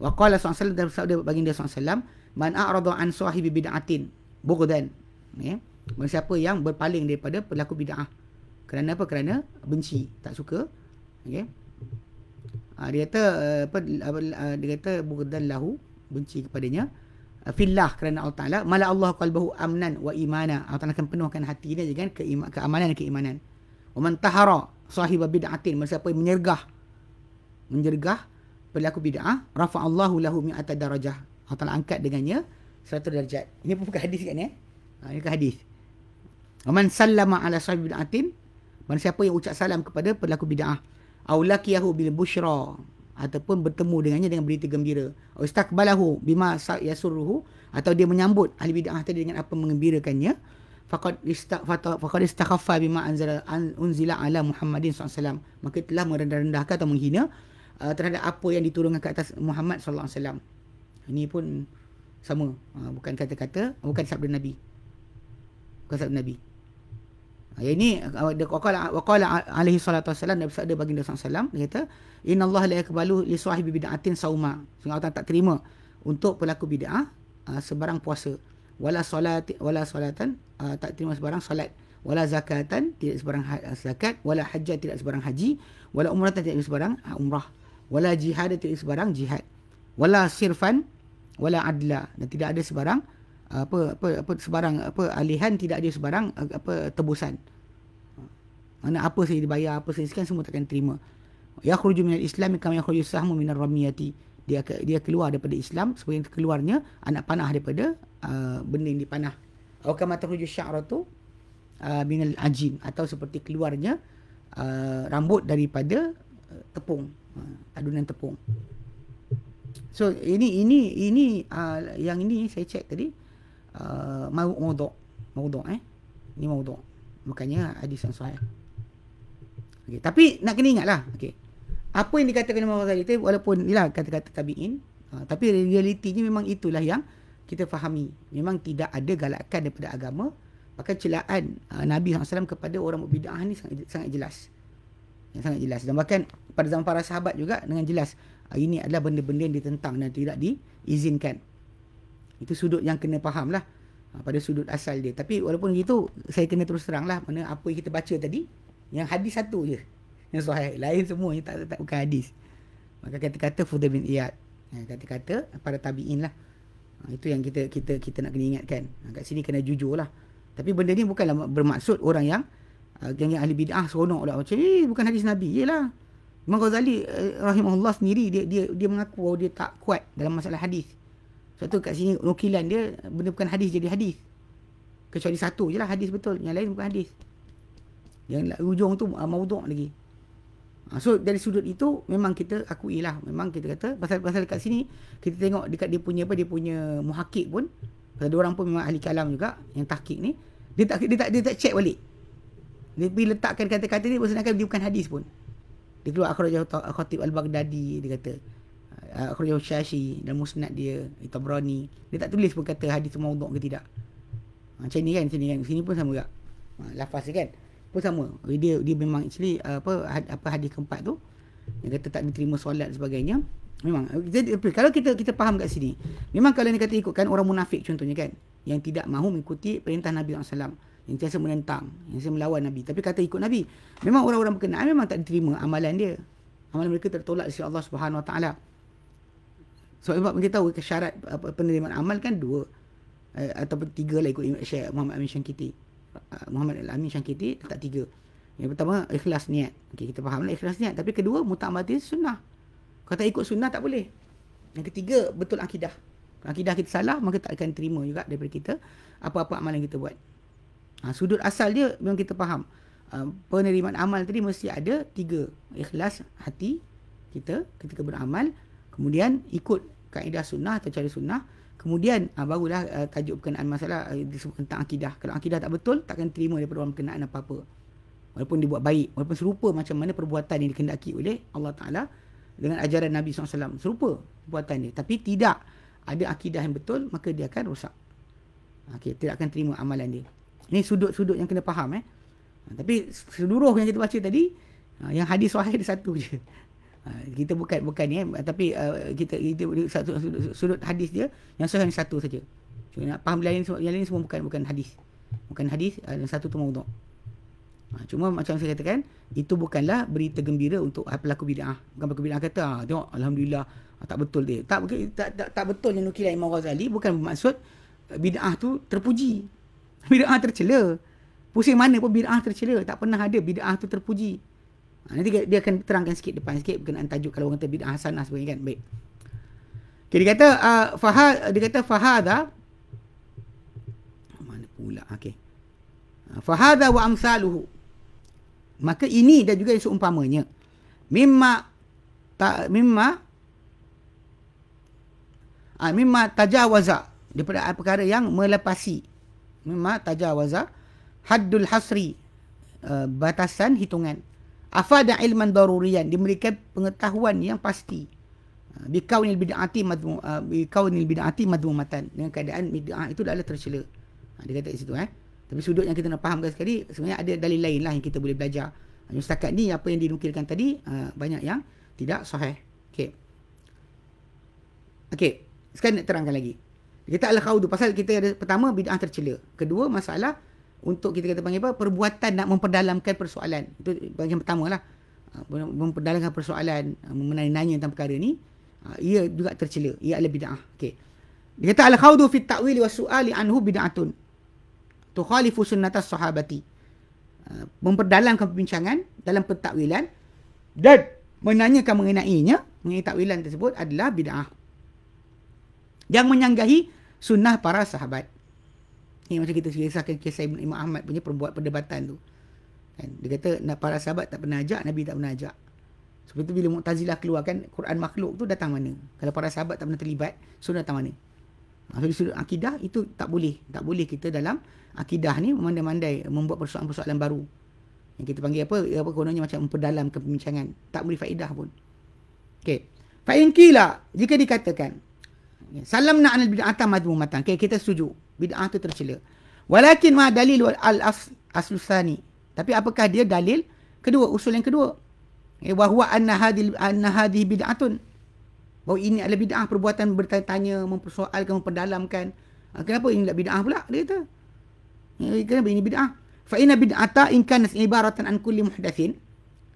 waqala sallallahu alaihi wasallam baginda sallallahu man a'rada an sahibi bid'atin bughdan ya Bagi siapa yang berpaling daripada pelaku bid'ah. Kerana apa? Kerana benci, tak suka. Okey. Ha, dia kata uh, apa uh, dia kata bughdan lahu benci kepadanya. Uh, fillah kerana Allah Taala. Mala Allah qalbahu amnan wa imana. Allah Taala akan penuhkan hati dia dengan keamanan dan keimanan. Wa man tahara sahib bid'atin. Siapa yang menyergah. Menjergah pelaku bid'ah. Rafa Allahu lahu mi'ata darajah. Allah Taala angkat dengannya 100 darjat. Ini pun bukan hadis kan ya ha, ini bukan hadis. Man sallama ala sahib bid'atin. Man siapa yang ucap salam kepada pelaku bid'ah Aw lakiyahu bil bushra Ataupun bertemu dengannya dengan berita gembira. Aw istakbalahu bima yasurruhu Atau dia menyambut ahli bid'ah tadi dengan apa mengembirakannya. Faqad faqad istakhaffa bima anzala unzila ala Muhammadin SAW Maka telah merendah-rendahkan atau menghina uh, Terhadap apa yang diturunkan ke atas Muhammad SAW Ini pun sama. Uh, Bukan kata-kata Bukan sabda Nabi. Bukan sabda Nabi Ya ini waqala waqala alaihi salatu wasallam Nabi bersabda baginda sallallahu dia kata innallaha la yakbalu li sahibi bid'atin sauma. Sehingga Allah tak terima untuk pelaku bid'ah uh, sebarang puasa. Wala solat wala solatan uh, tak terima sebarang solat wala zakatan tidak sebarang ha-, zakat. Wala hajjat tidak sebarang haji. Wala umrah tidak sebarang umrah. Wala jihad tidak sebarang jihad. Wala sirfan wala adla. Dan tidak ada sebarang apa apa apa sebarang apa alihan tidak ada sebarang apa tebusan. Mana apa saya dibayar apa saya sekian semua takkan terima. Ya khruju minal islam kama yakhruju sahmu minar ramiyati. Dia dia keluar daripada Islam sebagai keluarnya anak panah daripada uh, benda yang dipanah. Atau kama takhruju sya'ratu uh, minal ajin atau seperti keluarnya uh, rambut daripada uh, tepung, uh, adunan tepung. So ini ini ini uh, yang ini saya cek tadi uh, maudhu maudhu eh? Ni maudhu makanya hadis yang sahih. Okey tapi nak kena ingatlah. Okey. Apa yang dikatakan Imam Ghazali itu walaupun inilah kata-kata tabi'in uh, tapi realitinya memang itulah yang kita fahami. Memang tidak ada galakan daripada agama. Maka celaan uh, Nabi SAW kepada orang berbidah ni sangat, sangat jelas. Yang sangat jelas. Dan bahkan pada zaman para sahabat juga dengan jelas uh, ini adalah benda-benda yang ditentang dan tidak diizinkan itu sudut yang kena faham lah ha, pada sudut asal dia. Tapi walaupun begitu, saya kena terus terang lah mana apa yang kita baca tadi, yang hadis satu je. Yang sahih. Lain semua yang tak, tak, bukan hadis. Maka kata-kata Fudah bin Iyad. Ha, kata-kata pada tabi'in lah. Ha, itu yang kita kita kita nak kena ingatkan. Kat sini kena jujur lah. Tapi benda ni bukanlah bermaksud orang yang yang, yang ahli bid'ah seronok lah. Macam eh bukan hadis Nabi. Yelah. Imam Ghazali uh, rahimahullah sendiri dia dia dia mengaku bahawa dia tak kuat dalam masalah hadis. Sebab tu kat sini nukilan dia benda bukan hadis jadi hadis. Kecuali satu je lah hadis betul. Yang lain bukan hadis. Yang ujung tu uh, mauduk lagi. Uh, so dari sudut itu memang kita akui lah. Memang kita kata pasal pasal kat sini kita tengok dekat dia punya apa dia punya muhakik pun pasal dia orang pun memang ahli kalam juga yang tahqiq ni dia tak dia tak dia tak check balik. Dia pergi letakkan kata-kata ni bersenangkan dia bukan hadis pun. Dia keluar akhrajah Khatib Al-Baghdadi dia kata Akhrajahu Syashi dan musnad dia Itabrani Dia tak tulis pun kata hadis maudhu ke tidak. Ha, Macam ni kan sini kan. Sini pun sama juga. Ha, Lafaz kan Pun sama. Dia dia memang actually apa apa hadis keempat tu Yang kata tak diterima solat dan sebagainya. Memang jadi, Kalau kita kita faham kat sini Memang kalau ni kata ikutkan orang munafik contohnya kan Yang tidak mahu mengikuti perintah Nabi SAW Yang biasa menentang Yang biasa melawan Nabi. Tapi kata ikut Nabi Memang orang-orang berkenaan Memang tak diterima amalan dia. Amalan mereka tertolak di Allah Subhanahu Wa Taala. So sebab kita tahu syarat penerimaan amal kan dua eh, ataupun tiga lah ikut Syekh Muhammad Amin Syangkiti. Uh, Muhammad Amin Syangkiti tak tiga. Yang pertama ikhlas niat. Okey kita faham lah ikhlas niat tapi kedua mutamaddi sunnah. Kata ikut sunnah tak boleh. Yang ketiga, betul akidah. Kalau akidah kita salah, maka tak akan terima juga daripada kita apa-apa amalan kita buat. Ha, sudut asal dia memang kita faham. Uh, penerimaan amal tadi mesti ada tiga. Ikhlas hati kita ketika beramal. Kemudian ikut kaedah sunnah atau cara sunnah. Kemudian uh, barulah uh, tajuk berkenaan masalah uh, disebut tentang akidah. Kalau akidah tak betul, takkan terima daripada orang berkenaan apa-apa. Walaupun dibuat baik. Walaupun serupa macam mana perbuatan yang dikendaki oleh Allah Ta'ala dengan ajaran Nabi SAW. Serupa perbuatan dia. Tapi tidak ada akidah yang betul, maka dia akan rosak. Okay, tidak akan terima amalan dia. Ini sudut-sudut yang kena faham. Eh. Tapi seluruh yang kita baca tadi, yang hadis ada satu je. Ha, kita bukan bukan ni, eh, tapi uh, kita, kita satu sudut, sudut hadis dia yang sahih satu saja. Cuma nak faham lain yang lain semua bukan bukan hadis. Bukan hadis, dan satu tu maudhu'. Ha, cuma macam saya katakan, itu bukanlah berita gembira untuk pelaku bid'ah. Bukan pelaku bid'ah kata, ah, tengok Alhamdulillah, ah, tak betul dia. Tak, tak, tak, tak betul yang nukilan Imam Ghazali, bukan bermaksud eh, bid'ah tu terpuji. Bid'ah tercela. Pusing mana pun bid'ah tercela. Tak pernah ada bid'ah tu terpuji. Ha, nanti dia akan terangkan sikit depan sikit berkenaan tajuk kalau orang kata bid'ah hasanah sebagainya kan. Baik. Okay, dia kata, uh, fahad, dia kata fahada. Mana pula? Okay. Fahada wa amsaluhu maka ini dan juga seumpamanya mimma ta mimma ah mimma tajawaza daripada perkara yang melepasi mimma tajawaza haddul hasri uh, batasan hitungan afada ilman daruriyan diberikan pengetahuan yang pasti uh, bi kaunil bid'ati madmu uh, bi kaunil bid'ati madmumatan dengan keadaan bid'ah itu adalah tercela ha, dia kata di situ eh tapi sudut yang kita nak fahamkan sekali sebenarnya ada dalil lain lah yang kita boleh belajar. Hanya setakat ni apa yang dinukilkan tadi banyak yang tidak sahih. Okey. Okey. Sekarang nak terangkan lagi. Kita al-khawdu pasal kita ada pertama bid'ah tercela. Kedua masalah untuk kita kata panggil apa perbuatan nak memperdalamkan persoalan. Itu bahagian pertama lah. Uh, memperdalamkan persoalan uh, menanya tentang perkara ni uh, ia juga tercela. Ia adalah bid'ah. Okey. Dia kata al-khawdu fi at-ta'wili wa su'ali anhu bid'atun tukhalifu sunnatas sahabati. Memperdalamkan perbincangan dalam pentakwilan dan menanyakan mengenainya, mengenai takwilan tersebut adalah bid'ah. Yang menyanggahi sunnah para sahabat. Ini macam kita kisahkan kisah Imam Ahmad punya perbuat perdebatan tu. Kan? Dia kata para sahabat tak pernah ajak, Nabi tak pernah ajak. Seperti bila Mu'tazilah keluar kan, Quran makhluk tu datang mana? Kalau para sahabat tak pernah terlibat, sunnah datang mana? Dari sudut akidah itu tak boleh. Tak boleh kita dalam akidah ni memandai-mandai membuat persoalan-persoalan baru. Yang kita panggil apa? Apa kononnya macam memperdalam kepembicangan. Tak boleh faedah pun. Okey. Fa'in kila jika dikatakan salam na anil bid'ata madmumatan. Okey, kita setuju. Bid'ah tu tercela. Walakin ma dalil al aslusani. Tapi apakah dia dalil kedua usul yang kedua? Eh wa huwa anna hadhihi anna hadhihi bid'atun bahawa ini adalah bid'ah perbuatan bertanya-tanya, mempersoalkan, memperdalamkan. Ha, kenapa ini adalah bid'ah pula? Dia kata. Ya, kenapa ini bid'ah? Fa'ina bid'ata inkan ibaratan an kulli muhdathin.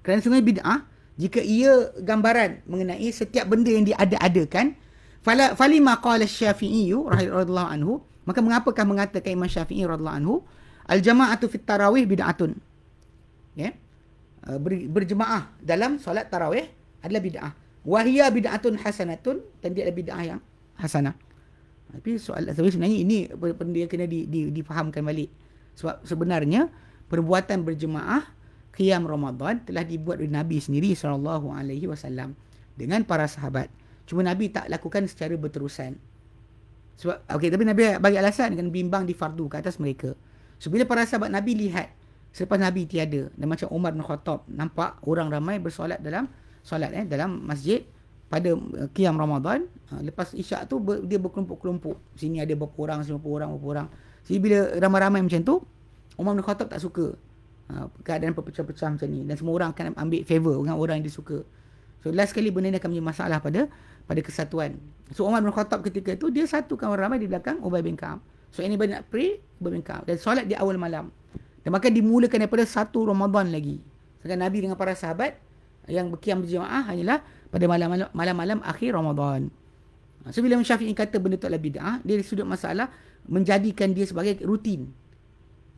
Kerana sungguh bid'ah, jika ia gambaran mengenai setiap benda yang diada-adakan, fala falima qala Syafi'i radhiyallahu anhu, maka mengapakah mengatakan Imam Syafi'i radhiyallahu anhu, al jama'atu fit tarawih bid'atun. Ya. Yeah. berjemaah dalam solat tarawih adalah bid'ah wahia bid'atun hasanatun dan dia ada bid'ah yang hasanah. Tapi soal tapi sebenarnya ini benda yang kena di, di, difahamkan balik. Sebab sebenarnya perbuatan berjemaah qiyam Ramadan telah dibuat oleh Nabi sendiri sallallahu alaihi wasallam dengan para sahabat. Cuma Nabi tak lakukan secara berterusan. Sebab okey tapi Nabi bagi alasan dengan bimbang di fardu ke atas mereka. So bila para sahabat Nabi lihat selepas Nabi tiada dan macam Umar bin Khattab nampak orang ramai bersolat dalam solat eh dalam masjid pada uh, qiyam Ramadan uh, lepas isyak tu ber, dia berkelompok-kelompok. Sini ada berapa orang berapa orang berapa orang. Jadi bila ramai-ramai macam tu Umar bin Khattab tak suka uh, keadaan perpecah-pecah macam ni. Dan semua orang akan ambil favor dengan orang yang dia suka. So last sekali benda ni akan menjadi masalah pada pada kesatuan so Umar bin Khattab ketika tu dia satukan orang ramai di belakang Ubay bin Ka'ab so anybody nak pray Ubay bin Ka'ab dan solat di awal malam dan maka dimulakan daripada satu Ramadan lagi Sedangkan Nabi dengan para sahabat yang berkiam berjemaah hanyalah pada malam-malam akhir Ramadan. Ha, so bila Syafi'i kata benda tu adalah bid'ah, dia sudut masalah menjadikan dia sebagai rutin.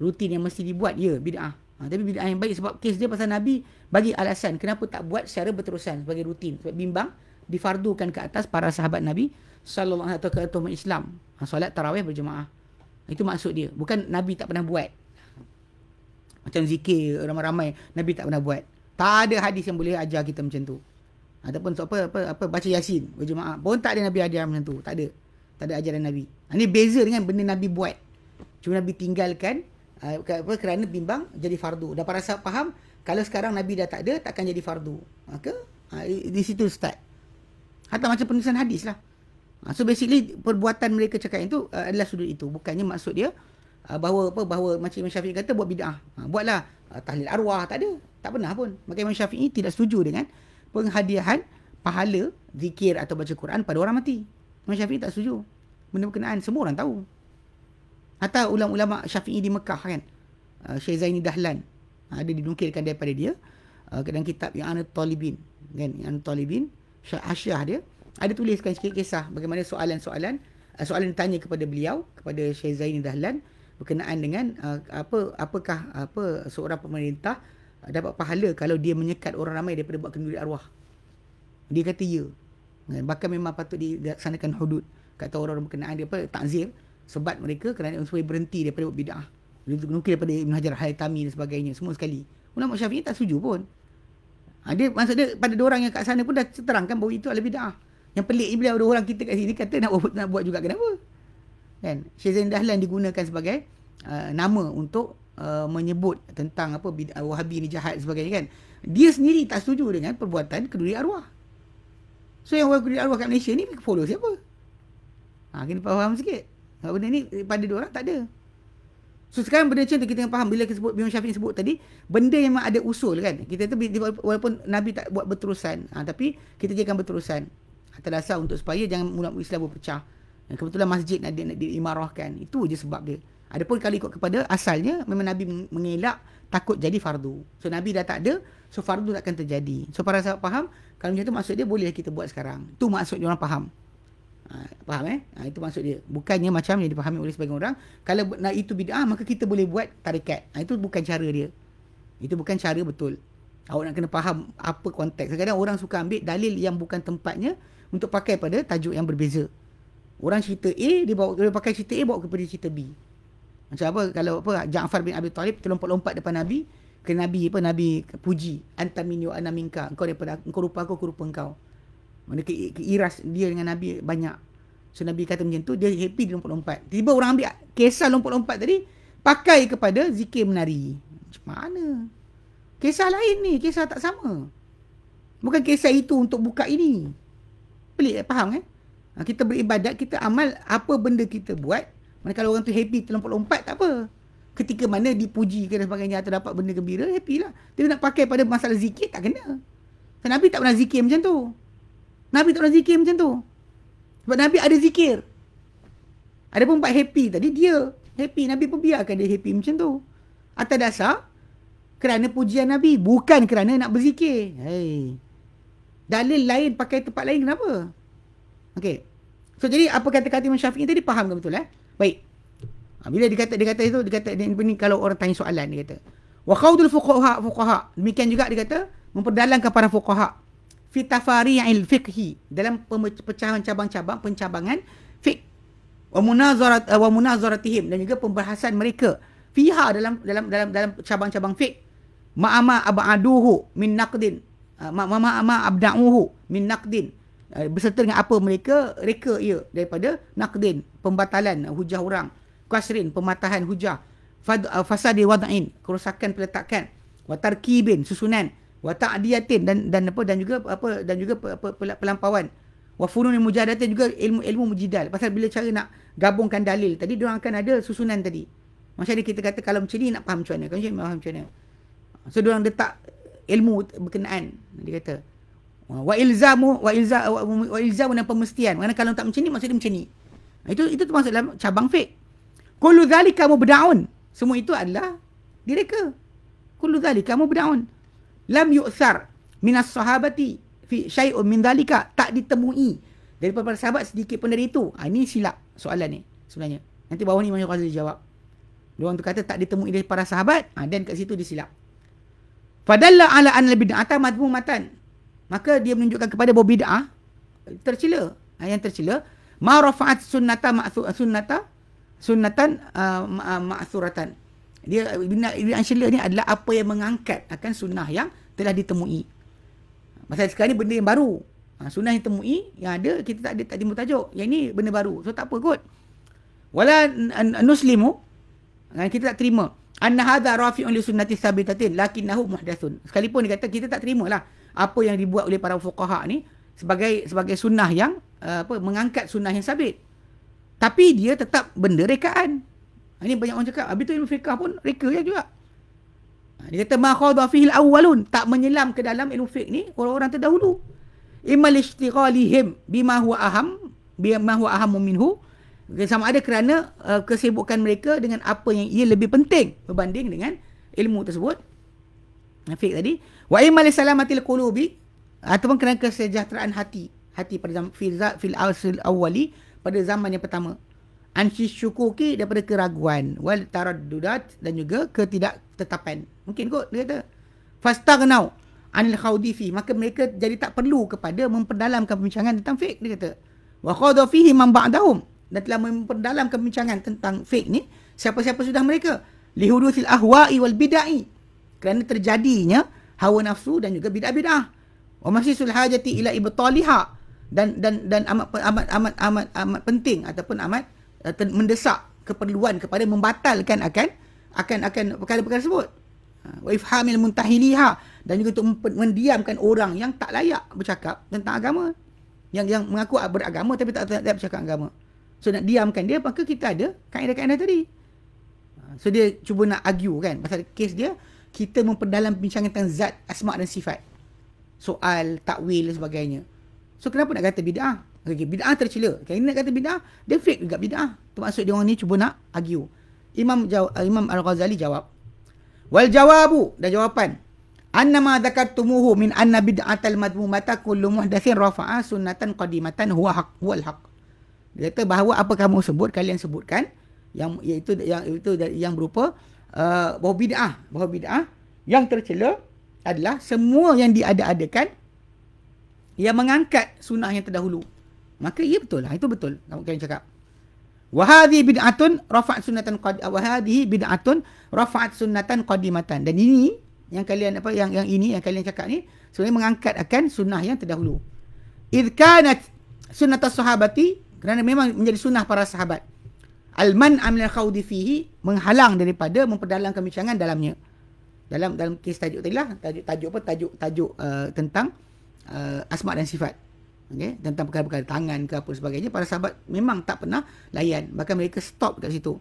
Rutin yang mesti dibuat, ya bid'ah. Ha, tapi bid'ah yang baik sebab kes dia pasal Nabi bagi alasan kenapa tak buat secara berterusan sebagai rutin. Sebab bimbang difardukan ke atas para sahabat Nabi sallallahu alaihi wasallam atau ke Islam. Ha, solat tarawih berjemaah. Itu maksud dia. Bukan Nabi tak pernah buat. Macam zikir ramai-ramai Nabi tak pernah buat. Tak ada hadis yang boleh ajar kita macam tu. Ataupun apa apa apa baca Yasin berjemaah. Pun tak ada Nabi ajar macam tu. Tak ada. Tak ada ajaran Nabi. Ini beza dengan benda Nabi buat. Cuma Nabi tinggalkan uh, apa kerana bimbang jadi fardu. Dan para sahabat faham kalau sekarang Nabi dah tak ada takkan jadi fardu. Maka uh, di situ start. Hatta macam penulisan hadis lah. Uh, so basically perbuatan mereka cakap itu uh, adalah sudut itu. Bukannya maksud dia uh, bahawa apa bahawa macam Imam Syafi'i kata buat bid'ah. Uh, buatlah uh, tahlil arwah tak ada. Tak pernah pun. Maka Imam Syafi'i tidak setuju dengan penghadiahan pahala zikir atau baca Quran pada orang mati. Imam Syafi'i tak setuju. Benda berkenaan semua orang tahu. Hatta ulama-ulama Syafi'i di Mekah kan. Uh, Syekh Zaini Dahlan. Uh, ada dinukilkan daripada dia. Uh, dalam kitab yang Anut Talibin. Kan? Yang Anut Talibin. Asyah dia. Ada tuliskan sikit kisah bagaimana soalan-soalan. Uh, soalan ditanya kepada beliau. Kepada Syekh Zaini Dahlan. Berkenaan dengan uh, apa apakah apa seorang pemerintah dapat pahala kalau dia menyekat orang ramai daripada buat kenduri arwah. Dia kata ya. Kan? Bahkan memang patut dilaksanakan hudud. Kata orang-orang berkenaan dia apa takzir sebat mereka kerana supaya berhenti daripada buat bid'ah. Nukil daripada Ibn Hajar Haytami dan sebagainya. Semua sekali. Ulama Syafi'i tak setuju pun. Ha, dia, maksud dia pada dua orang yang kat sana pun dah terangkan bahawa itu adalah bid'ah. Yang pelik bila ada orang kita kat sini kata nak buat, nak buat juga kenapa? Kan? Syekh Zain Dahlan digunakan sebagai uh, nama untuk uh, menyebut tentang apa bid'ah wahabi ni jahat sebagainya kan. Dia sendiri tak setuju dengan perbuatan keduri arwah. So yang keduri arwah kat Malaysia ni follow siapa? Ha, kena faham sikit. Benda ni pada dua orang tak ada. So sekarang benda macam tu kita faham bila kita sebut Imam Syafi'i sebut tadi, benda yang memang ada usul kan. Kita tu walaupun Nabi tak buat berterusan, ha, tapi kita jadikan berterusan. Atas dasar untuk supaya jangan umat Islam berpecah. Kebetulan masjid nak, nak diimarahkan. Itu je sebab dia. Adapun kalau ikut kepada asalnya memang Nabi mengelak takut jadi fardu. So Nabi dah tak ada, so fardu takkan terjadi. So para sahabat faham, kalau macam tu maksud dia boleh kita buat sekarang. Tu maksud dia orang faham. Ha, faham eh? Ha, itu maksud dia. Bukannya macam yang dipahami oleh sebagian orang. Kalau nak itu bid'ah, maka kita boleh buat tarikat. Ha, itu bukan cara dia. Itu bukan cara betul. Awak nak kena faham apa konteks. Kadang-kadang orang suka ambil dalil yang bukan tempatnya untuk pakai pada tajuk yang berbeza. Orang cerita A, dia bawa dia pakai cerita A, bawa kepada cerita B. Macam apa, kalau apa, Ja'far bin Abi Talib terlompat-lompat depan Nabi, ke Nabi apa Nabi puji antamin wa ana minka engkau daripada engkau rupa aku aku rupa engkau mana ke, dia dengan Nabi banyak. So Nabi kata macam tu, dia happy dia lompat-lompat. Tiba-tiba orang ambil kisah lompat-lompat tadi, pakai kepada zikir menari. Macam mana? Kisah lain ni, kisah tak sama. Bukan kisah itu untuk buka ini. Pelik, faham eh? Ha, kita beribadat, kita amal apa benda kita buat. Mana kalau orang tu happy terlompat-lompat, tak apa. Ketika mana dipuji ke dan sebagainya atau dapat benda gembira, happy lah. Dia nak pakai pada masalah zikir, tak kena. Nabi tak pernah zikir macam tu. Nabi tak pernah zikir macam tu. Sebab Nabi ada zikir. Ada pun buat happy tadi, dia happy. Nabi pun biarkan dia happy macam tu. Atas dasar, kerana pujian Nabi. Bukan kerana nak berzikir. Hey. Dalil lain pakai tempat lain, kenapa? Okay. So, jadi apa kata-kata Imam Syafi'i tadi, faham ke betul eh? Baik. Ha, bila dia kata, dia kata itu, dia kata, dia, ini kalau orang tanya soalan, dia kata. Wa khawdul fuqaha, fuqaha. Demikian juga dia kata, memperdalamkan para fuqaha fi tafari'il fiqhi. Dalam pecahan cabang-cabang pencabangan fiqh. Wa munazarat wa munazaratihim. Dan juga pembahasan mereka. Fiha dalam dalam dalam dalam cabang-cabang fiqh. Ma'ama abaduhu min naqdin. Ah, ma'ama ma abda'uhu min naqdin. Ah, berserta dengan apa mereka? Reka ia daripada naqdin. Pembatalan hujah orang. Kasrin pematahan hujah. Ah, fasadi wada'in kerosakan peletakan. Wa tarkibin susunan wa ta'diyatin dan dan apa dan juga apa dan juga apa, pelampauan wa funun mujadatin juga ilmu-ilmu mujidal. Pasal bila cara nak gabungkan dalil. Tadi dia akan ada susunan tadi. Macam ni kita kata kalau macam ni nak faham macam mana? Kan macam mana? So dia orang letak ilmu berkenaan dia kata. Wa ilzamu wa ilza wa ilzamu dan pemestian. Kerana kalau tak macam ni maksud dia macam ni. Itu itu termasuk dalam cabang fiqh. Kullu zalika mubda'un. Semua itu adalah direka. Kullu zalika mubda'un lam yu'thar minas sahabati fi syai'un min dhalika tak ditemui daripada para sahabat sedikit pun dari itu. Ha, ini silap soalan ni sebenarnya. Nanti bawah ni Imam Ghazali jawab. Dia orang tu kata tak ditemui dari para sahabat ha, dan kat situ dia silap. Fadalla ala an bid'ah madhmumatan. Maka dia menunjukkan kepada bahawa bid'ah tercela. Ha, yang tercela ma rafa'at sunnata ma'thu sunnata sunnatan uh, ma'thuratan. Dia ibn Anshila ni adalah apa yang mengangkat akan sunnah yang telah ditemui. Masa sekarang ni benda yang baru. Ha, sunnah yang temui yang ada kita tak ada tak timbul tajuk. Yang ni benda baru. So tak apa kot. Wala nuslimu ha, kita tak terima. Anna hadha rafi'un li sunnati sabitatin lakinnahu muhdathun. Sekalipun dia kata kita tak terimalah apa yang dibuat oleh para fuqaha ni sebagai sebagai sunnah yang uh, apa mengangkat sunnah yang sabit. Tapi dia tetap benda rekaan. Ha, ini banyak orang cakap, habis tu ilmu fiqah pun reka ya juga. Ha, dia kata ma khadha fihi al-awwalun, tak menyelam ke dalam ilmu fiqh ni orang-orang terdahulu. Imal ishtighalihim bima huwa aham bima huwa aham minhu. Sama ada kerana uh, kesibukan mereka dengan apa yang ia lebih penting berbanding dengan ilmu tersebut. Fiqh tadi. Wa imal salamatil qulubi ataupun kerana kesejahteraan hati. Hati pada zaman fil fil awwali pada zaman yang pertama ansi syukuki daripada keraguan. Wal taraddudat dan juga ketidaktetapan mungkin kot dia kata. Fastaghnau anil khawdi fi maka mereka jadi tak perlu kepada memperdalamkan perbincangan tentang fiqh dia kata. Wa khawda fihi man ba'dahum. Dan telah memperdalamkan perbincangan tentang fiqh ni siapa-siapa sudah mereka. Lihudusil ahwa'i wal bid'ai. Kerana terjadinya hawa nafsu dan juga bid'ah bid'ah wa masisul hajati ila ibtaliha. Dan dan dan amat amat amat amat amat penting ataupun amat mendesak keperluan kepada membatalkan akan akan akan perkara-perkara tersebut. Ha, wa ifhamil muntahiliha. Dan juga untuk mendiamkan orang yang tak layak bercakap tentang agama. Yang yang mengaku beragama tapi tak tak bercakap agama. So nak diamkan dia maka kita ada kaedah-kaedah tadi. Ha, so dia cuba nak argue kan pasal kes dia. Kita memperdalam bincangan tentang zat asma dan sifat. Soal takwil dan sebagainya. So kenapa nak kata bid'ah okay, bid'ah tercela kalau nak kata bid'ah dia fake juga bid'ah tu maksud dia orang ni cuba nak argue Imam Jaw- Imam Al-Ghazali jawab Wal jawabu dan jawapan. Annama dzakartumuhu min anna bid'atal madmumata kullu muhdatsin rafa'a sunnatan qadimatan huwa haq wal haq. Dia kata bahawa apa kamu sebut kalian sebutkan yang iaitu yang itu yang berupa uh, bahawa bid'ah, bahawa bid'ah yang tercela adalah semua yang diada-adakan yang mengangkat sunnah yang terdahulu. Maka ia betul lah. Itu betul. Kamu kalian cakap. Wahadi bid'atun rafa'at sunnatan qad wahadi bid'atun rafa'at sunnatan qadimatan. Dan ini yang kalian apa yang yang ini yang kalian cakap ni sebenarnya mengangkat akan sunnah yang terdahulu. Id kanat sunnat sahabati kerana memang menjadi sunnah para sahabat. Al-man amil khawdi fihi menghalang daripada memperdalam kebincangan dalamnya. Dalam dalam kes tajuk tadi lah, tajuk tajuk apa tajuk tajuk uh, tentang uh, asma dan sifat okay, tentang perkara-perkara tangan ke apa sebagainya para sahabat memang tak pernah layan. Bahkan mereka stop kat situ.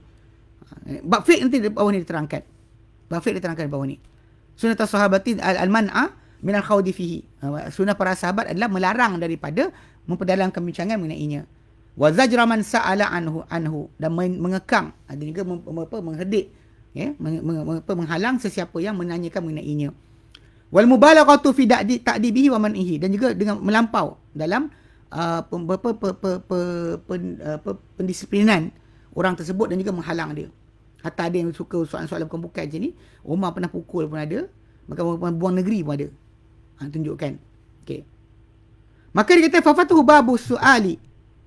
Ha, bab fiqh nanti di bawah ni diterangkan. Bab fiqh diterangkan di bawah ni. Sunnah sahabati al-man'a min al-khawdi fihi. Ha, sunnah para sahabat adalah melarang daripada memperdalam kebincangan mengenainya. Wa zajra man sa'ala anhu anhu. Dan mengekang. Ada juga apa menghedik ya menghalang sesiapa yang menanyakan mengenainya wal mubalaghatu fi ta'dibihi wa man'ihi. Dan juga dengan melampau dalam uh, apa, pe, pendisiplinan orang tersebut dan juga menghalang dia. Hatta ada yang suka soalan-soalan bukan-bukan macam ni Umar pernah pukul pun ada maka buang negeri pun ada. Ha, tunjukkan. Okey. Maka dia kata fafatuhu babu suali.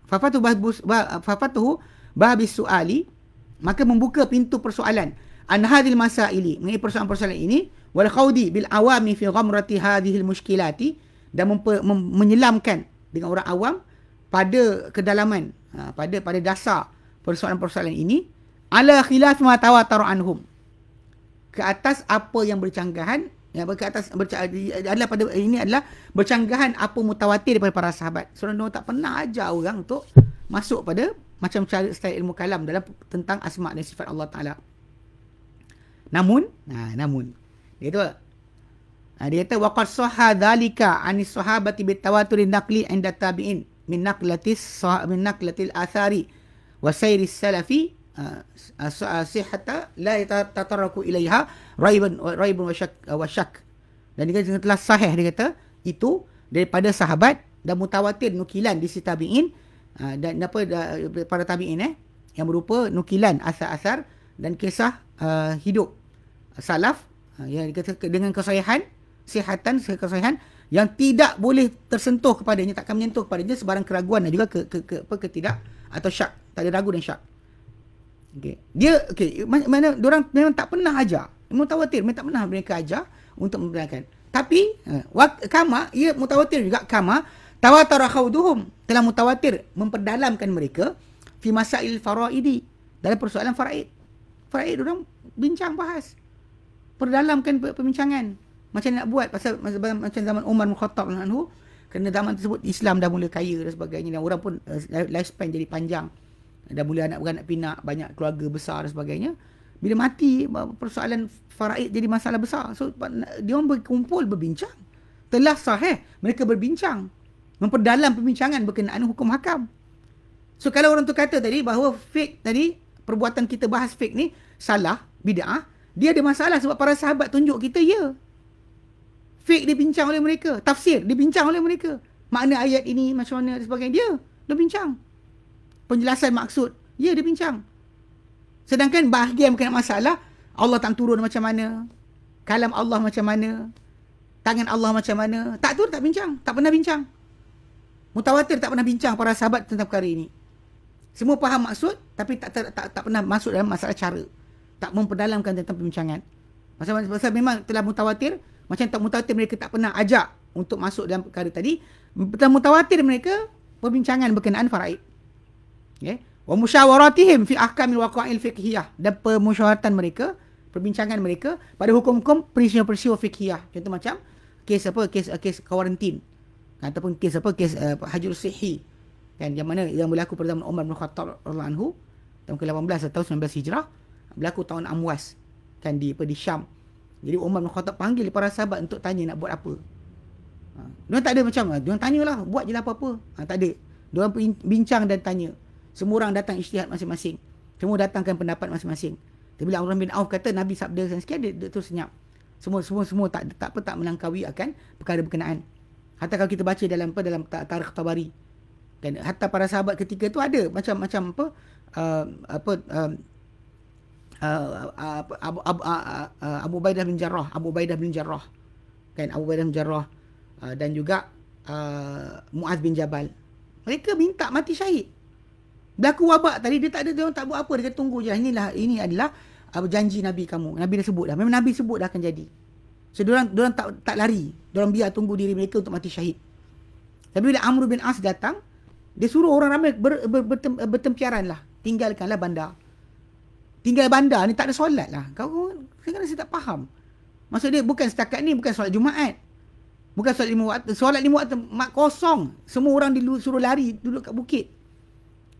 Fafatuhu babu fafatuhu babu suali. Maka membuka pintu persoalan an hadhil masaili mengenai persoalan-persoalan ini wal khawdi bil awami fi ghamrati hadhihi al mushkilati dan mempe, mem, menyelamkan dengan orang awam pada kedalaman ha, pada pada dasar persoalan-persoalan ini ala khilaf ma tawatar anhum ke atas apa yang bercanggahan yang ke atas adalah pada ini adalah bercanggahan apa mutawatir daripada para sahabat. Seorang so, tak pernah ajar orang untuk masuk pada macam cara style ilmu kalam dalam tentang asma dan sifat Allah Taala. Namun, nah, namun. Dia tu ha, dia kata waqad sahha dhalika anis sahabati bitawaturin naqli inda tabi'in min naqlatis min naqlatil athari wa sayri salafi ha, sihata la tatarraku ilaiha raiban raibun wa syak wa syak dan dia kata telah sahih dia kata itu daripada sahabat dan mutawatir nukilan di si tabi'in ha, dan apa para tabi'in eh yang berupa nukilan asar-asar dan kisah uh, hidup salaf Ha, dikata dengan kesahihan sihatan kesahihan yang tidak boleh tersentuh kepadanya takkan menyentuh kepadanya sebarang keraguan dan juga ke ke ke apa ke tidak atau syak. Tak ada ragu dan syak. Okey. Dia okey mana orang memang tak pernah ajar. Mutawatir memang tak pernah mereka ajar untuk membenarkan. Tapi uh, kama ia mutawatir juga kama tawatara khawduhum telah mutawatir memperdalamkan mereka fi masail faraidi dalam persoalan faraid. Faraid orang bincang bahas perdalamkan perbincangan. Macam nak buat pasal macam zaman Umar bin Khattab anhu kerana zaman tersebut Islam dah mula kaya dan sebagainya. Dan orang pun uh, lifespan jadi panjang. Dah mula anak beranak pinak banyak keluarga besar dan sebagainya. Bila mati persoalan faraid jadi masalah besar. So dia orang berkumpul berbincang. Telah sahih mereka berbincang. Memperdalam perbincangan berkenaan hukum hakam. So kalau orang tu kata tadi bahawa fake tadi perbuatan kita bahas fake ni salah bid'ah dia ada masalah sebab para sahabat tunjuk kita ya Fake dibincang oleh mereka. Tafsir dibincang oleh mereka. Makna ayat ini macam mana dan sebagainya. Dia, dia bincang. Penjelasan maksud. Ya, dia bincang. Sedangkan bahagian berkenaan masalah, Allah tak turun macam mana. Kalam Allah macam mana. Tangan Allah macam mana. Tak turun, tak bincang. Tak pernah bincang. Mutawatir tak pernah bincang para sahabat tentang perkara ini. Semua faham maksud, tapi tak, tak, tak, tak pernah masuk dalam masalah cara. Tak memperdalamkan tentang perbincangan. Masa, masa memang telah mutawatir, macam tak mutawatir mereka tak pernah ajak untuk masuk dalam perkara tadi. Tak mutawatir mereka perbincangan berkenaan faraid. Okay. Wa musyawaratihim fi ahkamil waqa'il fiqhiyah. Dan permusyawaratan mereka, perbincangan mereka pada hukum-hukum peristiwa-peristiwa fiqhiyah. Contoh macam kes apa? Kes uh, kes karantin. Ataupun kes apa? Kes uh, hajur sihi. Kan yang mana yang berlaku pada zaman Umar bin Khattab anhu tahun ke-18 atau 19 Hijrah berlaku tahun Amwas kan di apa di Syam jadi Umar bin Khattab panggil para sahabat untuk tanya nak buat apa. Ha. Dia tak ada macam, dia tanyalah, buat je lah apa-apa. Ha, tak ada. Dia bincang dan tanya. Semua orang datang isytihad masing-masing. Semua datangkan pendapat masing-masing. Tapi bila Umar bin Auf kata Nabi sabda sekian dia, dia terus senyap. Semua semua semua tak tak apa tak melangkaui akan perkara berkenaan. Hatta kalau kita baca dalam apa dalam tarikh Tabari. Dan hatta para sahabat ketika tu ada macam macam apa uh, apa uh, Uh, uh, Abu, Abu, uh, Abu Baidah bin Jarrah, Abu Baidah bin Jarrah. Kan Abu Baidah bin Jarrah uh, dan juga uh, Muaz bin Jabal. Mereka minta mati syahid. Berlaku wabak tadi dia tak ada dia tak buat apa dia tunggu je. Inilah ini adalah uh, janji Nabi kamu. Nabi dah sebut dah. Memang Nabi sebut dah akan jadi. So dia orang tak tak lari. Dia biar tunggu diri mereka untuk mati syahid. Tapi bila Amr bin As datang, dia suruh orang ramai ber, ber, bertem, bertempiaran lah. Tinggalkanlah bandar tinggal bandar ni tak ada solat lah. Kau kadang saya tak faham. Maksud dia bukan setakat ni bukan solat Jumaat. Bukan solat lima waktu. Solat lima waktu mak kosong. Semua orang disuruh lari duduk kat bukit.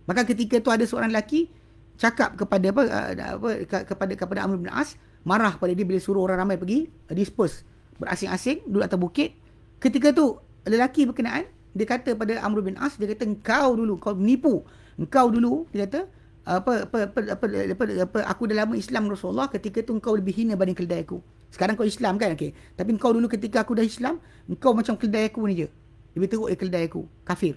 Maka ketika tu ada seorang lelaki cakap kepada apa, uh, apa kepada kepada Amr bin As marah pada dia bila suruh orang ramai pergi uh, disperse berasing-asing duduk atas bukit. Ketika tu lelaki berkenaan dia kata pada Amr bin As dia kata engkau dulu kau menipu. Engkau dulu dia kata apa apa apa apa, apa, apa aku dah lama Islam Rasulullah ketika tu kau lebih hina berbanding keledai aku. Sekarang kau Islam kan okey. Tapi kau dulu ketika aku dah Islam, kau macam keledai aku ni je. Lebih teruk dari keledai aku, kafir.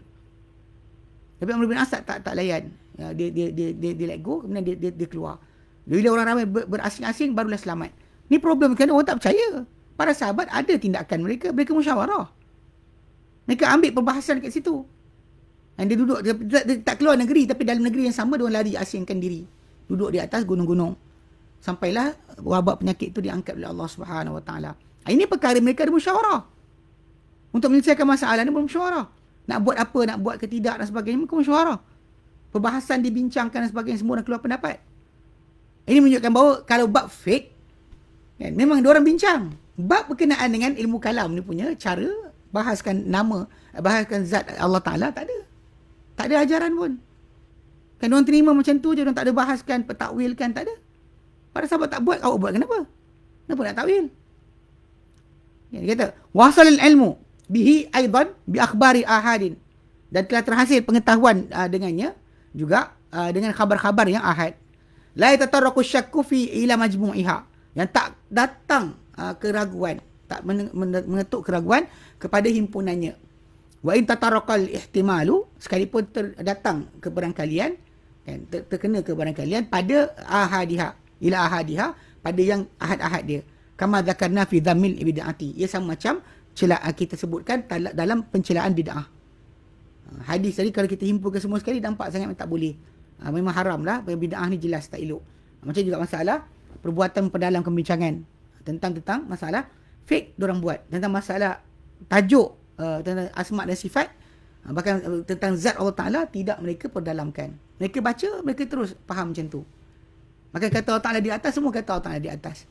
Tapi Amr bin Asad tak tak layan. Ya, dia, dia dia dia dia let go kemudian dia dia, dia keluar. Bila orang ramai ber, berasing-asing barulah selamat. Ni problem kan orang tak percaya. Para sahabat ada tindakan mereka, mereka musyawarah. Mereka ambil perbahasan kat situ. Dan dia duduk, dia, dia, dia, tak keluar negeri tapi dalam negeri yang sama dia orang lari asingkan diri. Duduk di atas gunung-gunung. Sampailah wabak penyakit itu diangkat oleh Allah Wa Taala. Ini perkara mereka ada musyawarah. Untuk menyelesaikan masalah ini bermusyawarah. Nak buat apa, nak buat ke tidak dan sebagainya, mereka musyawarah. Perbahasan dibincangkan dan sebagainya, semua nak keluar pendapat. Ini menunjukkan bahawa kalau bab fake, kan, memang orang bincang. Bab berkenaan dengan ilmu kalam ni punya cara, bahaskan nama, bahaskan zat Allah Ta'ala, tak ada. Tak ada ajaran pun. Kan orang terima macam tu je, orang tak ada bahaskan, petakwilkan, tak ada. Para sahabat tak buat, awak buat kenapa? Kenapa nak takwil? Ya, dia kata, wasal ilmu bihi aidan bi akhbari ahadin. Dan telah terhasil pengetahuan uh, dengannya juga uh, dengan khabar-khabar yang ahad. La yatatarraqu syakku fi ila majmu'iha. Yang tak datang uh, keraguan, tak mengetuk keraguan kepada himpunannya. Wa in tatarakal ihtimalu sekalipun terdatang kepada kalian kan ter, terkena kepada kalian pada ahadiha ila ahadiha pada yang ahad-ahad dia. Kama zakarna fi dhammil ibadati. Ia sama macam celaan kita sebutkan dalam pencelaan bid'ah. Ha, hadis tadi kalau kita himpunkan semua sekali nampak sangat tak boleh. Ha, memang haram lah. Bid'ah ni jelas tak elok. Ha, macam juga masalah perbuatan pedalam kembincangan. Tentang tentang masalah fake orang buat. Tentang masalah tajuk uh, tentang asma dan sifat. Ha, bahkan uh, tentang zat Allah Ta'ala tidak mereka perdalamkan. Mereka baca, mereka terus faham macam tu. Maka kata Allah Ta'ala di atas, semua kata Allah Ta'ala di atas.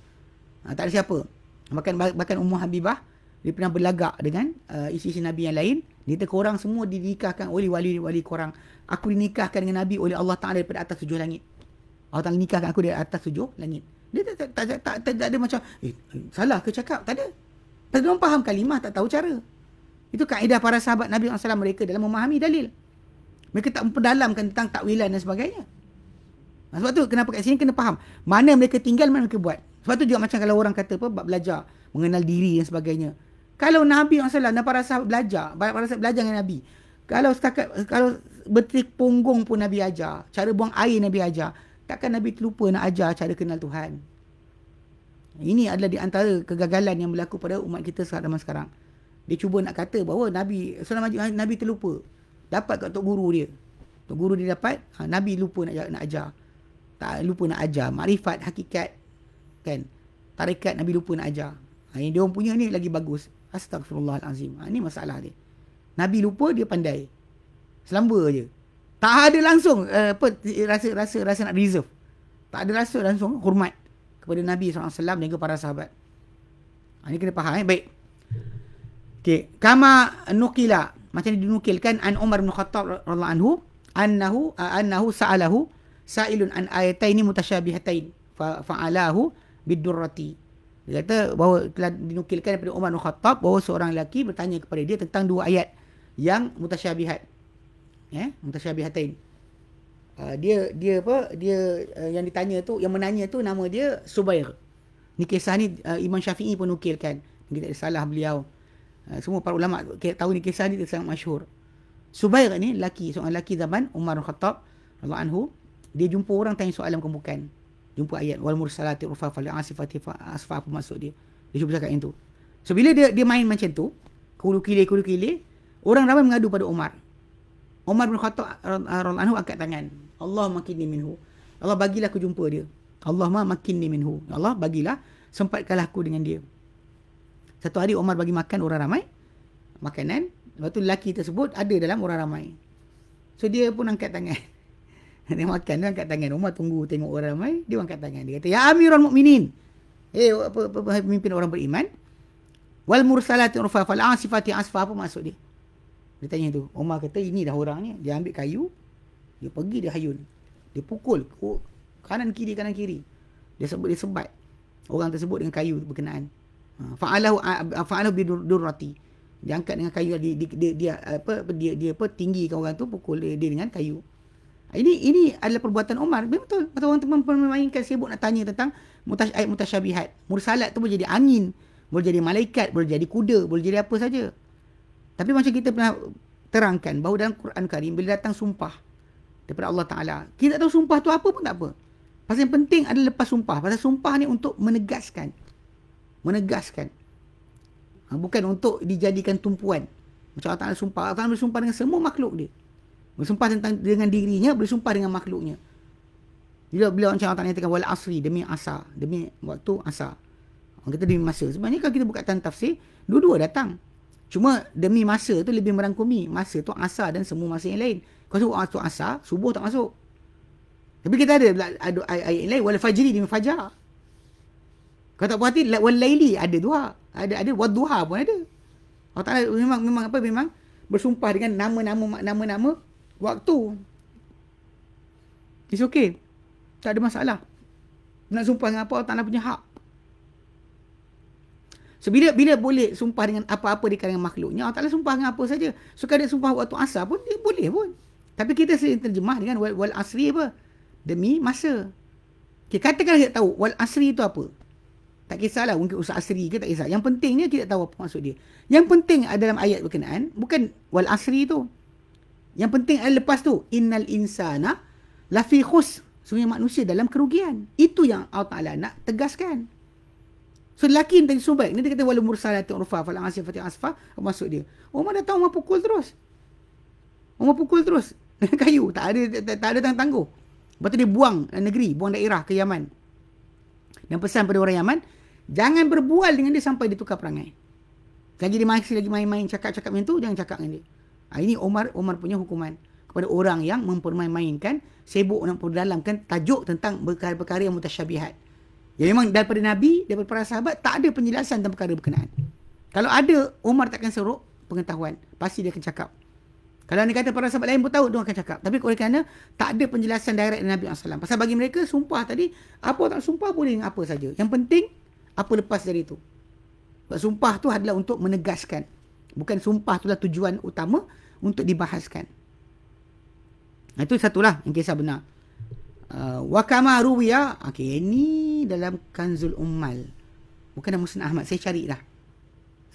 Ha, tak ada siapa. Bahkan, bahkan Ummu Habibah, dia pernah berlagak dengan uh, isi-isi Nabi yang lain. Dia kata korang semua dinikahkan oleh wali-wali korang. Aku dinikahkan dengan Nabi oleh Allah Ta'ala daripada atas tujuh langit. Allah Ta'ala nikahkan aku dari atas tujuh langit. Dia tak, tak, tak, tak, tak, tak, tak ada macam, eh, salah ke cakap? Tak ada. Tak ada orang faham kalimah, tak tahu cara. Itu kaedah para sahabat Nabi SAW mereka dalam memahami dalil. Mereka tak memperdalamkan tentang takwilan dan sebagainya. Sebab tu kenapa kat sini kena faham. Mana mereka tinggal, mana mereka buat. Sebab tu juga macam kalau orang kata apa, belajar, mengenal diri dan sebagainya. Kalau Nabi SAW dan para sahabat belajar, para sahabat belajar dengan Nabi. Kalau setakat, kalau betik punggung pun Nabi ajar. Cara buang air Nabi ajar. Takkan Nabi terlupa nak ajar cara kenal Tuhan. Ini adalah di antara kegagalan yang berlaku pada umat kita sekarang sekarang. Dia cuba nak kata bahawa Nabi selama Nabi terlupa. Dapat kat Tok Guru dia. Tok Guru dia dapat, ha, Nabi lupa nak, nak ajar. Tak lupa nak ajar. Makrifat, hakikat. Kan? Tarikat Nabi lupa nak ajar. Ha, yang dia orang punya ni lagi bagus. Astagfirullahalazim. Ha, ini masalah dia. Nabi lupa dia pandai. Selamba je. Tak ada langsung uh, apa rasa rasa rasa nak reserve. Tak ada rasa langsung hormat kepada Nabi SAW dan juga para sahabat. Ha, ini kena faham eh. Baik. Okay. Kama nukila. Macam dinukilkan an Umar bin Khattab radhiyallahu anhu annahu annahu sa'alahu sa'ilun an ayataini mutasyabihatain fa fa'alahu bidurrati. Dia kata bahawa telah dinukilkan daripada Umar bin Khattab bahawa seorang lelaki bertanya kepada dia tentang dua ayat yang mutasyabihat. Ya, mutasyabihatain. Uh, dia dia apa? Dia uh, yang ditanya tu, yang menanya tu nama dia Subair. Ni kisah ni uh, Imam Syafi'i pun nukilkan. Kita ada salah beliau. Uh, semua para ulama tahu ni kisah ni sangat masyhur. Subair ni lelaki, seorang lelaki zaman Umar bin Khattab radhiyallahu anhu, dia jumpa orang tanya soalan bukan bukan jumpa ayat wal mursalati urfa fal asifati asfa apa maksud dia. Dia cuba cakap yang tu. So bila dia dia main macam tu kulu kile kulu kile orang ramai mengadu pada Umar. Umar bin Khattab radhiyallahu anhu angkat tangan. Allah makin ni minhu. Allah bagilah aku jumpa dia. Allah ma makin ni minhu. Allah bagilah sempatkanlah aku dengan dia satu hari Umar bagi makan orang ramai makanan lepas tu lelaki tersebut ada dalam orang ramai so dia pun angkat tangan dia makan dia angkat tangan. Umar tunggu tengok orang ramai, dia angkat tangan. Dia kata, "Ya Amirul Mukminin." Eh, apa, apa, apa pemimpin orang beriman? Wal mursalati urfa fal asifati asfa apa maksud dia? Dia tanya tu. Umar kata, "Ini dah orang ni." Dia ambil kayu, dia pergi dia hayun. Dia pukul kanan kiri kanan kiri. Dia sebut dia sebat orang tersebut dengan kayu berkenaan. Ha, fa'alahu fa'alahu bidurrati. Dia dengan kayu dia dia, dia apa dia dia apa tinggikan orang tu pukul dia, dia dengan kayu. Ini ini adalah perbuatan Umar. Betul. Betul orang teman memainkan sibuk nak tanya tentang mutash, ayat mutasyabihat. Mursalat tu boleh jadi angin, boleh jadi malaikat, boleh jadi kuda, boleh jadi apa saja. Tapi macam kita pernah terangkan bahawa dalam Quran Karim bila datang sumpah daripada Allah Taala, kita tak tahu sumpah tu apa pun tak apa. Pasal yang penting adalah lepas sumpah. Pasal sumpah ni untuk menegaskan. Menegaskan. Ha, bukan untuk dijadikan tumpuan. Macam Allah Ta'ala sumpah. Allah Ta'ala bersumpah dengan semua makhluk dia. Bersumpah tentang dengan dirinya, bersumpah dengan makhluknya. Bila bila macam Allah nyatakan wal asri demi asa, demi waktu asa. Orang kata demi masa. Sebenarnya kalau kita buka tentang tafsir, dua-dua datang. Cuma demi masa tu lebih merangkumi. Masa tu asa dan semua masa yang lain. Kalau sebut waktu asa, subuh tak masuk. Tapi kita ada ayat lain wal fajri demi fajar. Kalau tak puas hati wal laili ada dua. Ada ada wad duha pun ada. Allah Taala memang memang apa memang bersumpah dengan nama-nama nama-nama waktu. It's okay. Tak ada masalah. Nak sumpah dengan apa, tak nak punya hak. So, bila, bila boleh sumpah dengan apa-apa di kalangan makhluknya, Allah Ta'ala sumpah dengan apa saja. So, kalau dia sumpah waktu asar pun, dia boleh pun. Tapi kita sering terjemah dengan wal, wal asri apa? Demi masa. Okay, katakan kita tahu wal asri itu apa. Tak kisahlah mungkin usaha asri ke tak kisah. Yang pentingnya kita tahu apa maksud dia. Yang penting dalam ayat berkenaan, bukan wal asri itu. Yang penting adalah lepas tu innal insana lafi khus. Sebenarnya manusia dalam kerugian. Itu yang Allah Taala nak tegaskan. So lelaki ni tadi subek. Ni dia kata wala mursalati urfa fal asifati asfa masuk dia. Umar datang Umar pukul terus. Umar pukul terus. kayu tak ada tak, tak ada tang tangguh. Lepas tu dia buang negeri, buang daerah ke Yaman. Dan pesan pada orang Yaman, jangan berbual dengan dia sampai dia tukar perangai. Lagi dia masih lagi main-main cakap-cakap macam tu, jangan cakap dengan dia. Ha, ini Umar Umar punya hukuman kepada orang yang mempermain-mainkan, sibuk nak perdalamkan tajuk tentang perkara-perkara yang mutasyabihat. Ya memang daripada Nabi, daripada para sahabat, tak ada penjelasan tentang perkara berkenaan. Kalau ada, Umar takkan seru pengetahuan. Pasti dia akan cakap. Kalau anda kata para sahabat lain pun tahu, dia akan cakap. Tapi oleh kerana tak ada penjelasan direct dari Nabi SAW. Pasal bagi mereka, sumpah tadi, apa tak sumpah boleh dengan apa saja. Yang penting, apa lepas dari itu. Sebab sumpah tu adalah untuk menegaskan. Bukan sumpah tu adalah tujuan utama untuk dibahaskan. Itu satulah yang kisah benar. Uh, wa kama ruwiya okey ini dalam kanzul ummal bukan dalam musnad ahmad saya cari dah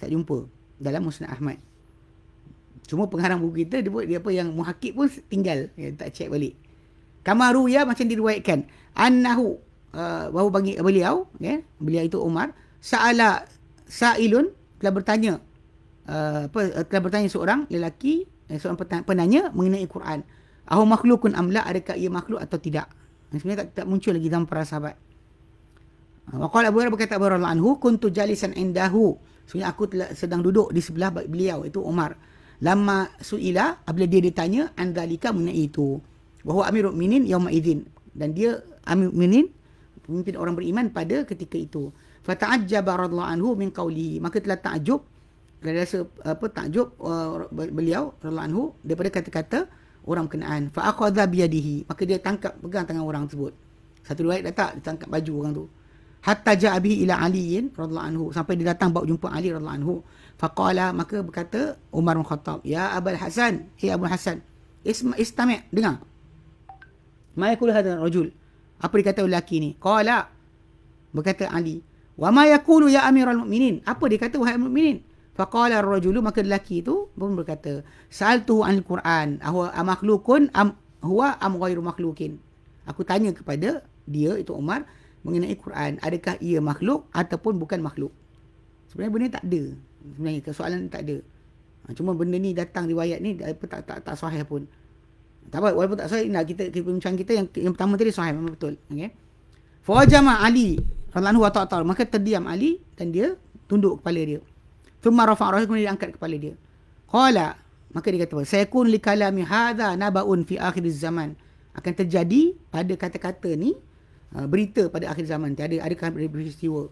tak jumpa dalam musnad ahmad cuma pengarang buku kita dia dia apa yang muhakkik pun tinggal ya, tak check balik kama ruwiya macam diriwayatkan annahu uh, bagi beliau ya beliau itu Umar saala sailun telah bertanya uh, apa telah bertanya seorang lelaki seorang penanya mengenai Quran Ahu makhlukun amla adakah ia makhluk atau tidak? Sebenarnya tak, tak muncul lagi dalam para sahabat. Wa qala Abu Hurairah berkata Hurairah anhu kuntu jalisan indahu. Sebenarnya aku telah sedang duduk di sebelah beliau itu Umar. Lama suila apabila dia ditanya andalika mengenai itu. Bahawa Amirul Minin yauma idzin dan dia Amirul Minin pemimpin orang beriman pada ketika itu. Fata'ajjaba radhiyallahu anhu min qawlihi. Maka telah takjub dan rasa apa takjub uh, beliau radhiyallahu anhu daripada kata-kata orang berkenaan. Fa akhadha bi yadihi maka dia tangkap pegang tangan orang tersebut. Satu riwayat datang dia tangkap baju orang tu. Hatta ja'a bihi ila ali radhiyallahu anhu. Sampai dia datang bawa jumpa ali radhiyallahu anhu. Faqala maka berkata Umar bin Khattab ya Abul Hasan hey Abu Hasan isma istami' dengar. Ma yakul hadha rajul apa dikata lelaki ni qala berkata Ali wa ma yakulu ya amiral mu'minin apa dia kata wahai mu'minin Faqala ar-rajulu maka lelaki itu pun berkata, "Sa'altuhu al Qur'an, ahwa makhluqun am huwa am ghairu makhluqin?" Aku tanya kepada dia itu Umar mengenai Quran, adakah ia makhluk ataupun bukan makhluk? Sebenarnya benda tak ada. Sebenarnya soalan tak ada. Ha, cuma benda ni datang riwayat ni tak tak tak sahih pun. Tak apa, walaupun tak sahih, nah, kita bincang kita yang yang pertama tadi sahih memang betul. Okey. Fa jama Ali radhiyallahu ta'ala maka terdiam Ali dan dia tunduk kepala dia. Thumma rafa'a ra'sahu kemudian dia angkat kepala dia. Qala maka dia kata saya kun li kalami hadha nabaun fi akhir zaman akan terjadi pada kata-kata ni uh, berita pada akhir zaman tiada adakah peristiwa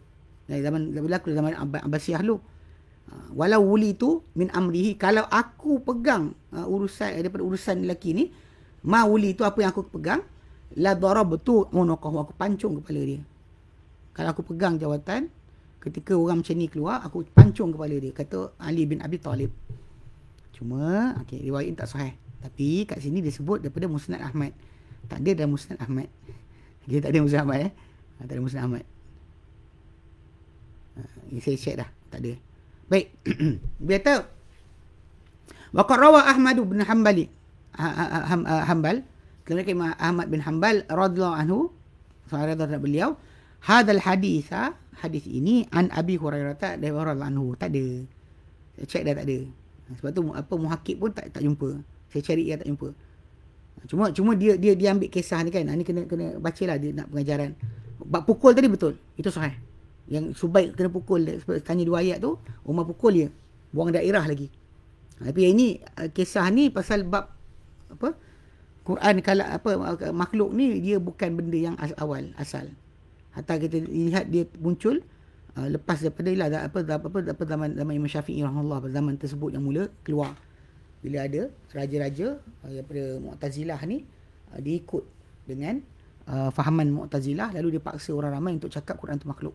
dari zaman berlaku zaman Abbasiyah dulu walau wuli tu min amrihi kalau aku pegang uh, urusan daripada urusan lelaki ni ma wuli tu apa yang aku pegang la darabtu unaqahu aku pancung kepala dia. Kalau aku pegang jawatan ketika orang macam ni keluar aku pancung kepala dia kata Ali bin Abi Talib. Cuma okey riwayat tak sahih. Tapi kat sini dia sebut daripada Musnad Ahmad. Tak ada dalam Musnad Ahmad. Dia tak ada Musnad Ahmad eh? Ha, tak ada Musnad Ahmad. Ini saya check dah tak ada baik kata waqad rawa Ahmad bin Hanbali Hanbal Kemudian Imam Ahmad bin Hanbal radhiyallahu anhu sahabat beliau hadal haditha hadis ini an Abi Hurairah tak dari anhu tak ada. Check dah tak ada. Sebab tu apa muhakib pun tak tak jumpa. Saya cari dia tak jumpa. Cuma cuma dia dia dia ambil kisah ni kan. Ni kena kena bacalah dia nak pengajaran. Bab pukul tadi betul. Itu sahih. Yang Subaik kena pukul tanya dua ayat tu, Umar pukul dia. Buang daerah lagi. Tapi yang ini uh, kisah ni pasal bab apa? Quran kalau apa makhluk ni dia bukan benda yang awal asal. Hatta kita lihat dia muncul uh, lepas daripada lah, apa, apa, apa, zaman zaman Imam Syafi'i rahimahullah zaman tersebut yang mula keluar bila ada raja-raja uh, daripada Mu'tazilah ni uh, dia ikut dengan uh, fahaman Mu'tazilah lalu dia paksa orang ramai untuk cakap Quran tu makhluk.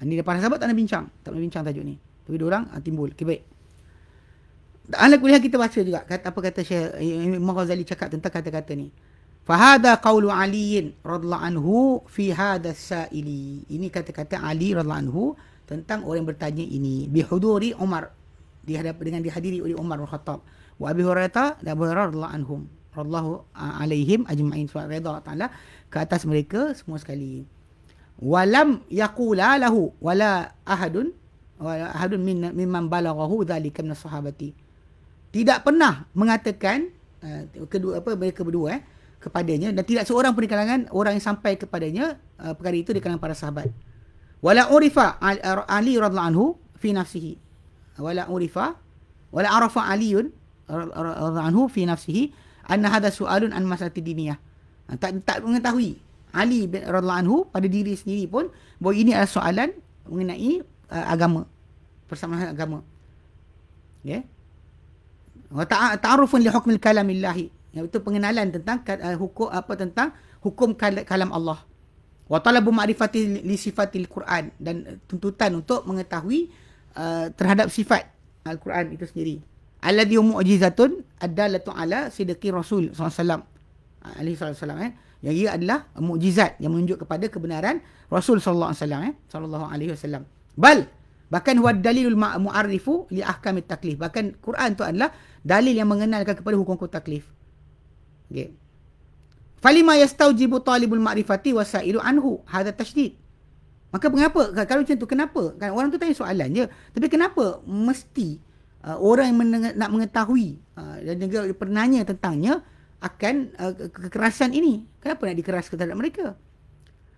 Uh, ni para sahabat tak nak bincang, tak nak bincang tajuk ni. Tapi dia orang uh, timbul. Okey baik. Anak kuliah kita baca juga kata apa kata Syekh Imam Ghazali cakap tentang kata-kata ni. Fahada qawlu Ali radhiyallahu anhu fi hadha sa'ili. Ini kata-kata Ali radhiyallahu anhu tentang orang yang bertanya ini bihuduri Umar dihadap dengan dihadiri oleh Umar bin Khattab wa Abi Abu Hurairah radhiyallahu anhum radhiyallahu alaihim ajma'in wa radha ta'ala ke atas mereka semua sekali. Walam yaqula lahu wala ahadun wala ahadun min mimman balaghahu dhalika min sahabati tidak pernah mengatakan uh, kedua apa mereka berdua eh kepadanya dan tidak seorang pun di kalangan orang yang sampai kepadanya uh, perkara itu di kalangan para sahabat. Wala urifa ali radhiyallahu anhu fi nafsihi. Wala urifa wala arafa aliun radhiyallahu anhu fi nafsihi anna hadha su'alun an masalati diniyah. Tak tak mengetahui Ali bin radhiyallahu anhu pada diri sendiri pun bahawa ini adalah soalan mengenai uh, agama. Persamaan agama. Ya. Wa ta'arufun li hukmil kalamillahi. Iaitu pengenalan tentang uh, hukum apa tentang hukum kalam Allah. Wa talabu ma'rifati li sifatil Quran. Dan tuntutan untuk mengetahui uh, terhadap sifat Al-Quran itu sendiri. Alladhi mu'jizatun adallatu ala sidqi rasul sallallahu alaihi wasallam eh yang ia adalah mukjizat yang menunjuk kepada kebenaran Rasul sallallahu alaihi wasallam eh sallallahu alaihi wasallam. Bal bahkan huwa dalilul mu'arrifu li ahkamit taklif. Bahkan Quran tu adalah dalil yang mengenalkan kepada hukum-hukum taklif. Okey. Falima yastaujibu talibul ma'rifati wasailu anhu hadha tashdid. Maka mengapa kalau macam tu kenapa? Kan orang tu tanya soalan je. Tapi kenapa mesti uh, orang yang nak mengetahui uh, dan juga penanya tentangnya akan uh, kekerasan ini. Kenapa nak dikeraskan terhadap mereka?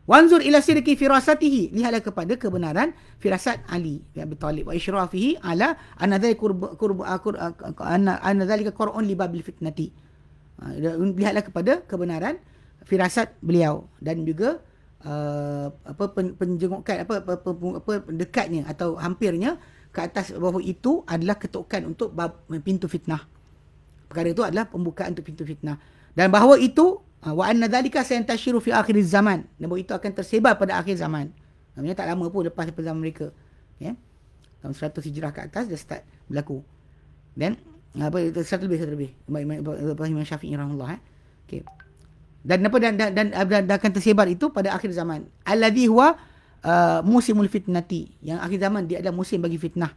Wanzur ila sirki firasatihi. Lihatlah kepada kebenaran firasat Ali bin Abi Talib wa isyrafihi ala anna dhalik qurb qurb anna dhalika qur'un li babil fitnati. Uh, lihatlah kepada kebenaran firasat beliau dan juga uh, apa penjengukan apa, apa, apa, apa dekatnya atau hampirnya ke atas bahawa itu adalah ketukan untuk bab, pintu fitnah perkara itu adalah pembukaan untuk pintu fitnah. Dan bahawa itu ah, wa anna dhalika sayantashiru fi akhir zaman. Dan bahawa itu akan tersebar pada akhir zaman. Namanya tak lama pun lepas daripada zaman mereka. Ya? Tahun 100 hijrah ke atas dah start berlaku. Dan apa itu satu lebih satu lebih. Lepas Imam Syafi'i rahimahullah eh. Okey. Dan apa dan dan, dan, dan, dan akan tersebar itu pada akhir zaman. Alladhi huwa uh, musimul fitnati. Yang akhir zaman dia adalah musim bagi fitnah.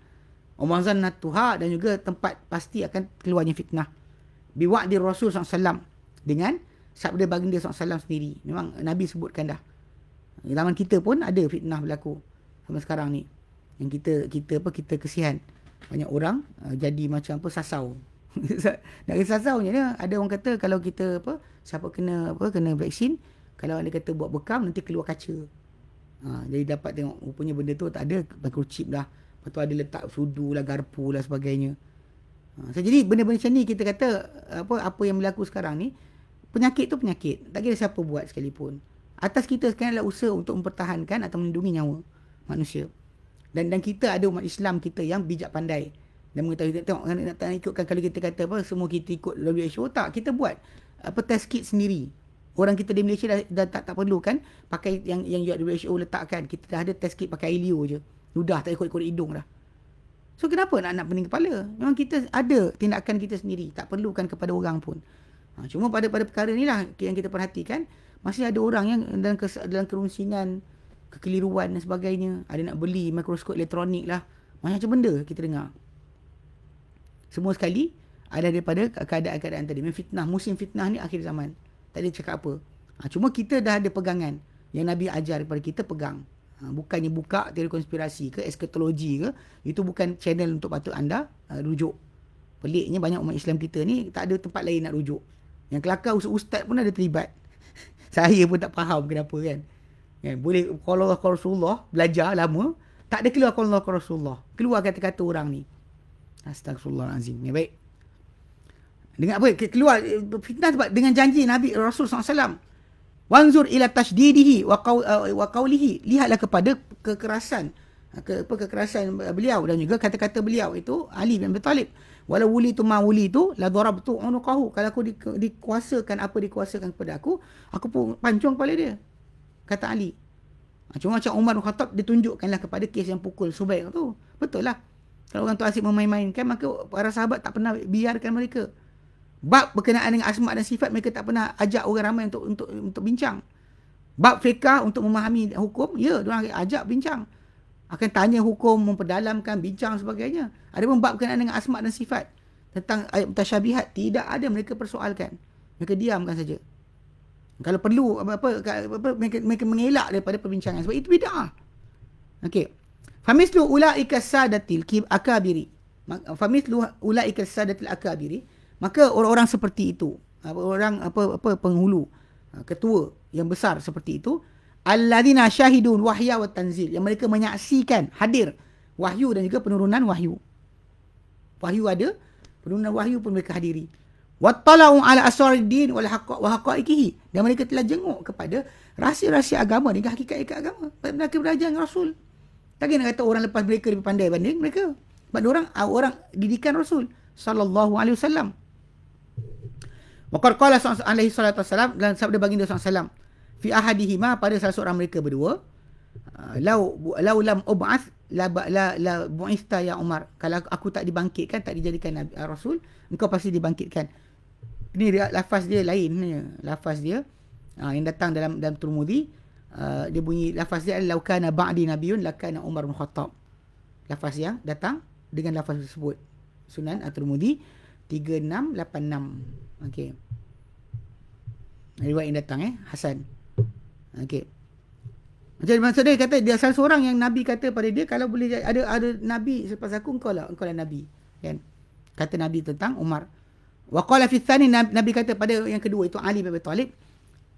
Umazan Natuha dan juga tempat pasti akan keluarnya fitnah biwa'di Rasul SAW dengan sabda baginda SAW sendiri. Memang Nabi sebutkan dah. Zaman kita pun ada fitnah berlaku sampai sekarang ni. Yang kita kita apa kita kesian. Banyak orang uh, jadi macam apa sasau. Nak kata sasau je ada orang kata kalau kita apa siapa kena apa kena vaksin kalau dia kata buat bekam nanti keluar kaca. Ha, jadi dapat tengok rupanya benda tu tak ada microchip dah. Lepas tu ada letak sudu lah, garpu lah sebagainya. Ha, so, jadi benda-benda macam ni kita kata apa apa yang berlaku sekarang ni penyakit tu penyakit. Tak kira siapa buat sekalipun. Atas kita sekarang adalah usaha untuk mempertahankan atau melindungi nyawa manusia. Dan dan kita ada umat Islam kita yang bijak pandai. Dan mengetahui tengok nak, nak ikutkan kalau kita kata apa semua kita ikut WHO tak kita buat apa test kit sendiri. Orang kita di Malaysia dah, dah tak tak perlu kan pakai yang yang WHO letakkan. Kita dah ada test kit pakai ilio je. Sudah tak ikut-ikut hidung dah. So kenapa nak nak pening kepala? Memang kita ada tindakan kita sendiri, tak perlukan kepada orang pun. Ha, cuma pada pada perkara inilah yang kita perhatikan, masih ada orang yang dalam kes, dalam kerunsingan, kekeliruan dan sebagainya, ada nak beli mikroskop elektronik lah. Macam-macam benda kita dengar. Semua sekali ada daripada keadaan-keadaan tadi. Memang fitnah, musim fitnah ni akhir zaman. Tak ada cakap apa. Ha, cuma kita dah ada pegangan yang Nabi ajar kepada kita pegang. Ha, bukannya buka teori konspirasi ke eskatologi ke itu bukan channel untuk patut anda uh, rujuk. Peliknya banyak umat Islam kita ni tak ada tempat lain nak rujuk. Yang kelakar ustaz-ustaz pun ada terlibat. Saya pun tak faham kenapa kan. Kan boleh kalau Allah Rasulullah belajar lama tak ada keluar kalau Allah Rasulullah. Keluar kata-kata orang ni. Astagfirullahalazim ya baik. Dengan apa? Keluar fitnah sebab dengan janji Nabi Rasul SAW Wanzur ila tashdidihi uh, wa qawlihi. Lihatlah kepada kekerasan ke, apa kekerasan beliau dan juga kata-kata beliau itu Ali bin Abi Talib. Walau wuli tu ma wuli tu la darabtu unuqahu. Kalau aku di, dikuasakan apa dikuasakan kepada aku, aku pun pancung kepala dia. Kata Ali. Ha, cuma macam Umar Khattab ditunjukkanlah kepada kes yang pukul Subaik tu. Betul lah. Kalau orang tu asyik memain-mainkan maka para sahabat tak pernah biarkan mereka bab berkenaan dengan asma dan sifat mereka tak pernah ajak orang ramai untuk untuk untuk bincang. Bab fiqah untuk memahami hukum, ya, orang ajak bincang. Akan tanya hukum, memperdalamkan, bincang sebagainya. Ada pun bab berkenaan dengan asma dan sifat. Tentang ayat mutasyabihat, tidak ada mereka persoalkan. Mereka diamkan saja. Kalau perlu apa, apa, apa mereka, mereka mengelak daripada perbincangan sebab itu bid'ah. Okey. Famislu ulaika sadatil akabiri. Famislu ulaika sadatil akabiri. Maka orang-orang seperti itu, orang apa apa penghulu, ha, ketua yang besar seperti itu, alladzina syahidun wahya wa tanzil yang mereka menyaksikan hadir wahyu dan juga penurunan wahyu. Wahyu ada, penurunan wahyu pun mereka hadiri. Wattala'u ala asrariddin wal haqqa wa haqaiqihi. Dan mereka telah jenguk kepada rahsia-rahsia agama dan hakikat-hakikat agama. Mereka belajar dengan Rasul. Tak kena kata orang lepas mereka lebih pandai banding mereka. Sebab orang orang didikan Rasul sallallahu alaihi wasallam. Waqad qala alaihi salatu wasallam dalam sabda baginda sallallahu fi ahadihima pada salah seorang mereka berdua ah, lau lau lam ub'ath la la la bu'ista ya Umar. Kalau aku tak dibangkitkan tak dijadikan Nabi, uh, Rasul engkau pasti dibangkitkan. Ini lafaz dia lain ni. Lafaz dia uh, yang datang dalam dalam Tirmizi uh, dia bunyi lafaz dia lau kana ba'di nabiyyun lakana Umar bin Khattab. Lafaz yang datang dengan lafaz tersebut. Sunan At-Tirmizi 3686 okey. Riwayat yang datang eh? Hasan. Okey. Macam maksud dia? Kata dia salah seorang yang Nabi kata pada dia kalau boleh ada ada Nabi selepas aku engkau lah engkau lah Nabi. Kan? Kata Nabi tentang Umar. Wa qala fi tsani Nabi kata pada yang kedua itu Ali bin Abi Talib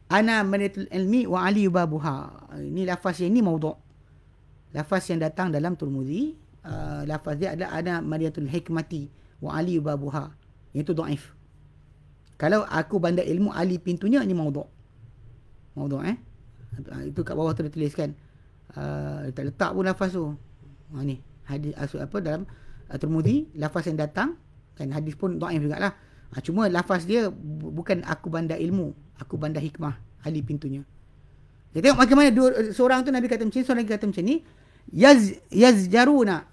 ana manitul ilmi wa ali babuha ini lafaz yang ini maudhu. Lafaz yang datang dalam Tirmizi uh, lafaz dia adalah ana manitul hikmati wa ali babuha itu dhaif kalau aku bandar ilmu Ali pintunya ini maudhu maudhu eh Ha, itu kat bawah tu dia tuliskan. Uh, tak letak pun lafaz tu. Ha, ni. Hadis apa dalam uh, Tirmizi lafaz yang datang kan hadis pun dhaif jugalah. Ha, cuma lafaz dia bukan aku bandar ilmu, aku bandar hikmah ahli pintunya. Jadi tengok bagaimana dua, seorang tu Nabi kata macam ni, seorang lagi kata macam ni. Yaz yazjaruna.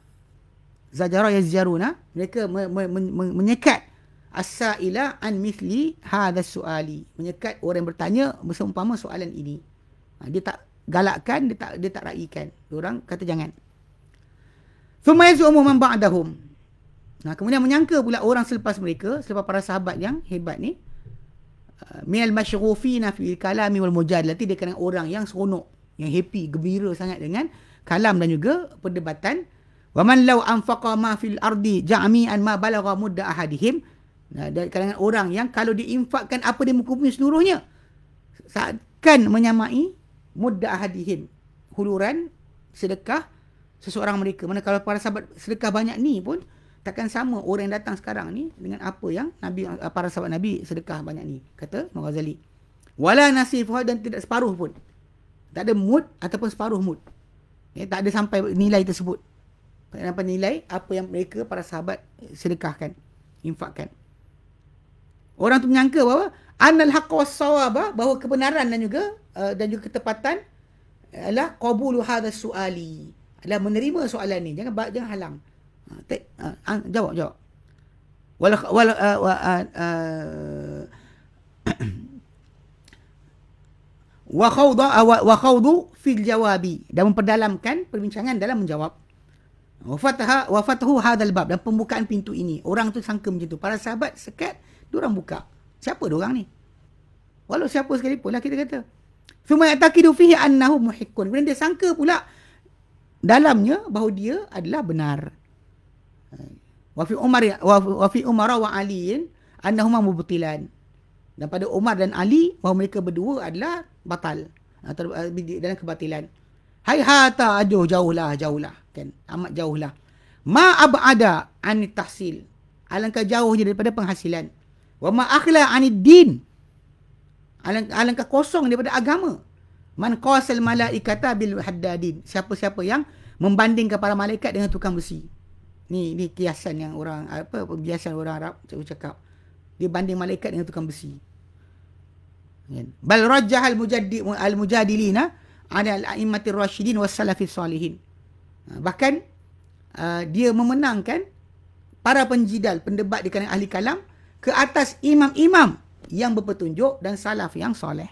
Zajara yazjaruna. Mereka me, me, me, me, menyekat as-sa'ila an mithli hadha su'ali. Menyekat orang bertanya berseumpama soalan ini. Ha, dia tak galakkan, dia tak dia tak raikan. Orang kata jangan. Thumma yazumu man ba'dahum. Nah, kemudian menyangka pula orang selepas mereka, selepas para sahabat yang hebat ni, uh, minal masyrufina fi kalami wal mujadalati dia kena orang yang seronok, yang happy, gembira sangat dengan kalam dan juga perdebatan. Wa man law anfaqa ma fil ardi jami'an ma balagha mudda ahadihim. Nah, dari kalangan orang yang kalau diinfakkan apa di muka bumi seluruhnya, seakan menyamai mudda ahadihim huluran sedekah seseorang mereka. Mana kalau para sahabat sedekah banyak ni pun takkan sama orang yang datang sekarang ni dengan apa yang nabi para sahabat nabi sedekah banyak ni kata Imam Ghazali. Wala nasif dan tidak separuh pun. Tak ada mud ataupun separuh mud ya, tak ada sampai nilai tersebut. Ada nilai apa yang mereka para sahabat sedekahkan infakkan orang tu menyangka bahawa annal haqq was sawaba bahawa kebenaran dan juga uh, dan juga ketepatan adalah qabulu hadha suali. Adalah menerima soalan ni. Jangan jangan halang. Uh, te, uh, uh, jawab jawab. Wal wal uh, uh, uh, wa khawda wa khawdu fil jawabi. Dan memperdalamkan perbincangan dalam menjawab. Wa fataha wa fatahu hadzal bab. Dan pembukaan pintu ini. Orang tu sangka macam tu. Para sahabat sekat dia orang buka Siapa dia orang ni? Walau siapa sekalipun lah kita kata. Suma yatakidu fihi annahu muhikkun. Kemudian dia sangka pula dalamnya bahawa dia adalah benar. Wa fi Umar wa fi Umar wa Ali annahuma mubtilan. Dan pada Umar dan Ali bahawa mereka berdua adalah batal atau uh, dalam kebatilan. Hai hata aduh jauhlah jauhlah kan amat jauhlah. Ma abada an tahsil. Alangkah jauhnya daripada penghasilan. Wa ma akhla anid din. Alang, alangkah kosong daripada agama. Man qasal malaikata bil haddadin. Siapa-siapa yang membandingkan para malaikat dengan tukang besi. Ni ni kiasan yang orang apa biasa orang Arab cakap. Dia banding malaikat dengan tukang besi. Kan? Bal rajjah al mujaddi al mujadilina ala al a'immatir rasyidin was salafis salihin. Ha, bahkan uh, dia memenangkan para penjidal, pendebat di kalangan ahli kalam ke atas imam-imam yang berpetunjuk dan salaf yang soleh.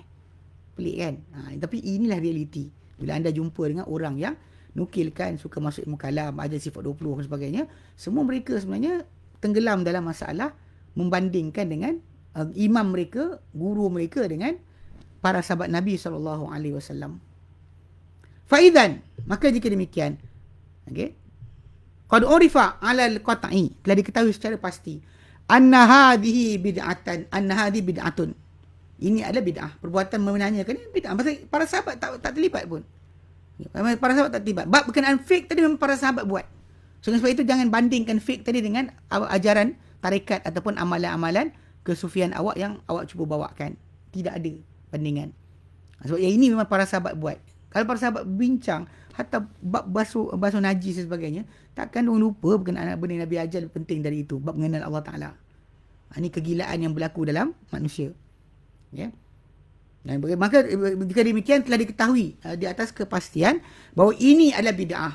Pelik kan? Ha, tapi inilah realiti. Bila anda jumpa dengan orang yang nukilkan, suka masuk ilmu kalam, ajar sifat 20 dan sebagainya, semua mereka sebenarnya tenggelam dalam masalah membandingkan dengan uh, imam mereka, guru mereka dengan para sahabat Nabi wasallam. Faidan, maka jika demikian, okey. Qad urifa 'ala al-qat'i, telah diketahui secara pasti anna hadhihi bid'atan, anna hadhi bid'atun. Ini adalah bid'ah. Perbuatan menanyakan ini bid'ah. Pasal para sahabat tak tak terlibat pun. Para sahabat tak terlibat. Bab berkenaan fake tadi memang para sahabat buat. So, sebab itu jangan bandingkan fake tadi dengan ajaran tarekat ataupun amalan-amalan kesufian awak yang awak cuba bawakan. Tidak ada bandingan. Sebab yang ini memang para sahabat buat. Kalau para sahabat bincang, hatta bab basuh, basuh najis dan sebagainya, takkan orang lupa berkenaan benda Nabi ajar penting dari itu. Bab mengenal Allah Ta'ala. Ini kegilaan yang berlaku dalam manusia. Ya. Dan maka jika demikian telah diketahui uh, di atas kepastian bahawa ini adalah bid'ah.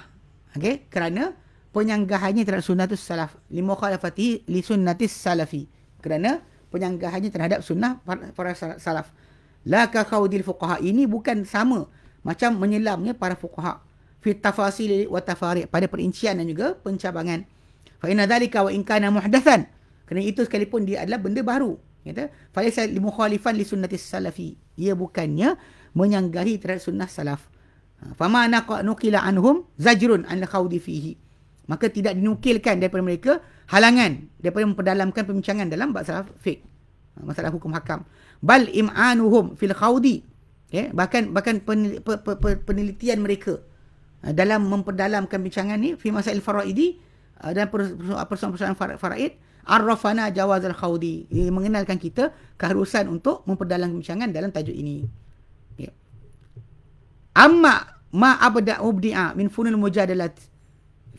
Okey, kerana penyanggahannya terhadap sunnatus salaf. Lima khalafati li sunnatis salafi. Kerana penyanggahannya terhadap sunnah para salaf. La ka khawdil fuqaha. Ini bukan sama macam menyelamnya para fuqaha fi tafasil wa tafariq pada perincian dan juga pencabangan. Fa inna dhalika wa in kana muhdathan. Kerana itu sekalipun dia adalah benda baru kata fa laysa li mukhalifan li sunnati salafi. Ia bukannya menyanggahi terhadap sunnah salaf. Ha, fa ma nuqila anhum zajrun an khawdi fihi. Maka tidak dinukilkan daripada mereka halangan daripada memperdalamkan pembincangan dalam bab salaf fiqh ha, masalah hukum hakam. Bal im'anuhum fil khawdi Okay? Bahkan bahkan penelitian mereka dalam memperdalamkan bincangan ni fi masail faraidi uh, dan persoalan-persoalan faraid arrafana jawaz al-khawdi mengenalkan kita keharusan untuk memperdalamkan bincangan dalam tajuk ini okay. amma ma abda ubdi'a min funul mujadalat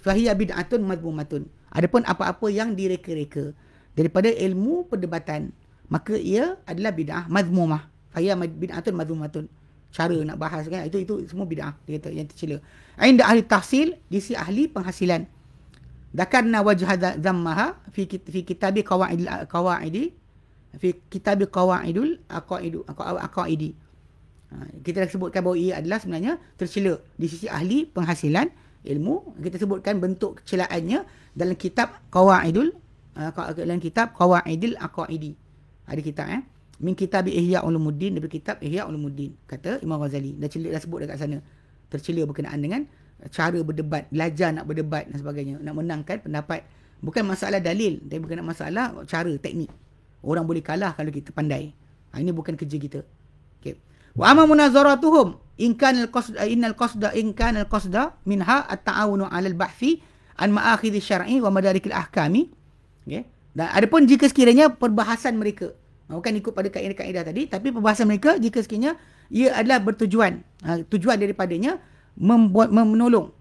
fahiya bid'atun madmumatun adapun apa-apa yang direka-reka daripada ilmu perdebatan maka ia adalah bid'ah madmumah Ayah bid'atun madhumatun. Cara nak bahas kan. Itu itu semua bid'ah. Dia kata yang tercela. Inda ahli tahsil. Di si ahli penghasilan. Dakarna wajah zammaha. Fi, fi kitabi qawa'idil qawa'idi. Fi kitabi qawa'idul aqaidu aqaidi. Ha, kita dah sebutkan bahawa ia adalah sebenarnya tercela di sisi ahli penghasilan ilmu. Kita sebutkan bentuk kecelaannya dalam kitab qawa'idul uh, dalam kitab qawa'idil aqaidi. Ada kitab eh min kitab Ihya Ulumuddin daripada kitab Ihya Ulumuddin. Kata Imam Ghazali dah celik dah sebut dekat sana. Tercela berkenaan dengan cara berdebat belajar nak berdebat dan sebagainya. Nak menangkan pendapat. Bukan masalah dalil tapi bukan masalah cara teknik. Orang boleh kalah kalau kita pandai. Ha, ini bukan kerja kita. Okey. Wa amma munazaratuhum in kana al-qasd innal qasda in kana al-qasda minha at-ta'awunu 'ala al-bahthi an ma'akhidh syar'i wa madarik al-ahkami okey. Dan adapun jika sekiranya perbahasan mereka bukan ikut pada kaedah-kaedah tadi tapi perbahasan mereka jika sekiranya ia adalah bertujuan uh, tujuan daripadanya membuat menolong.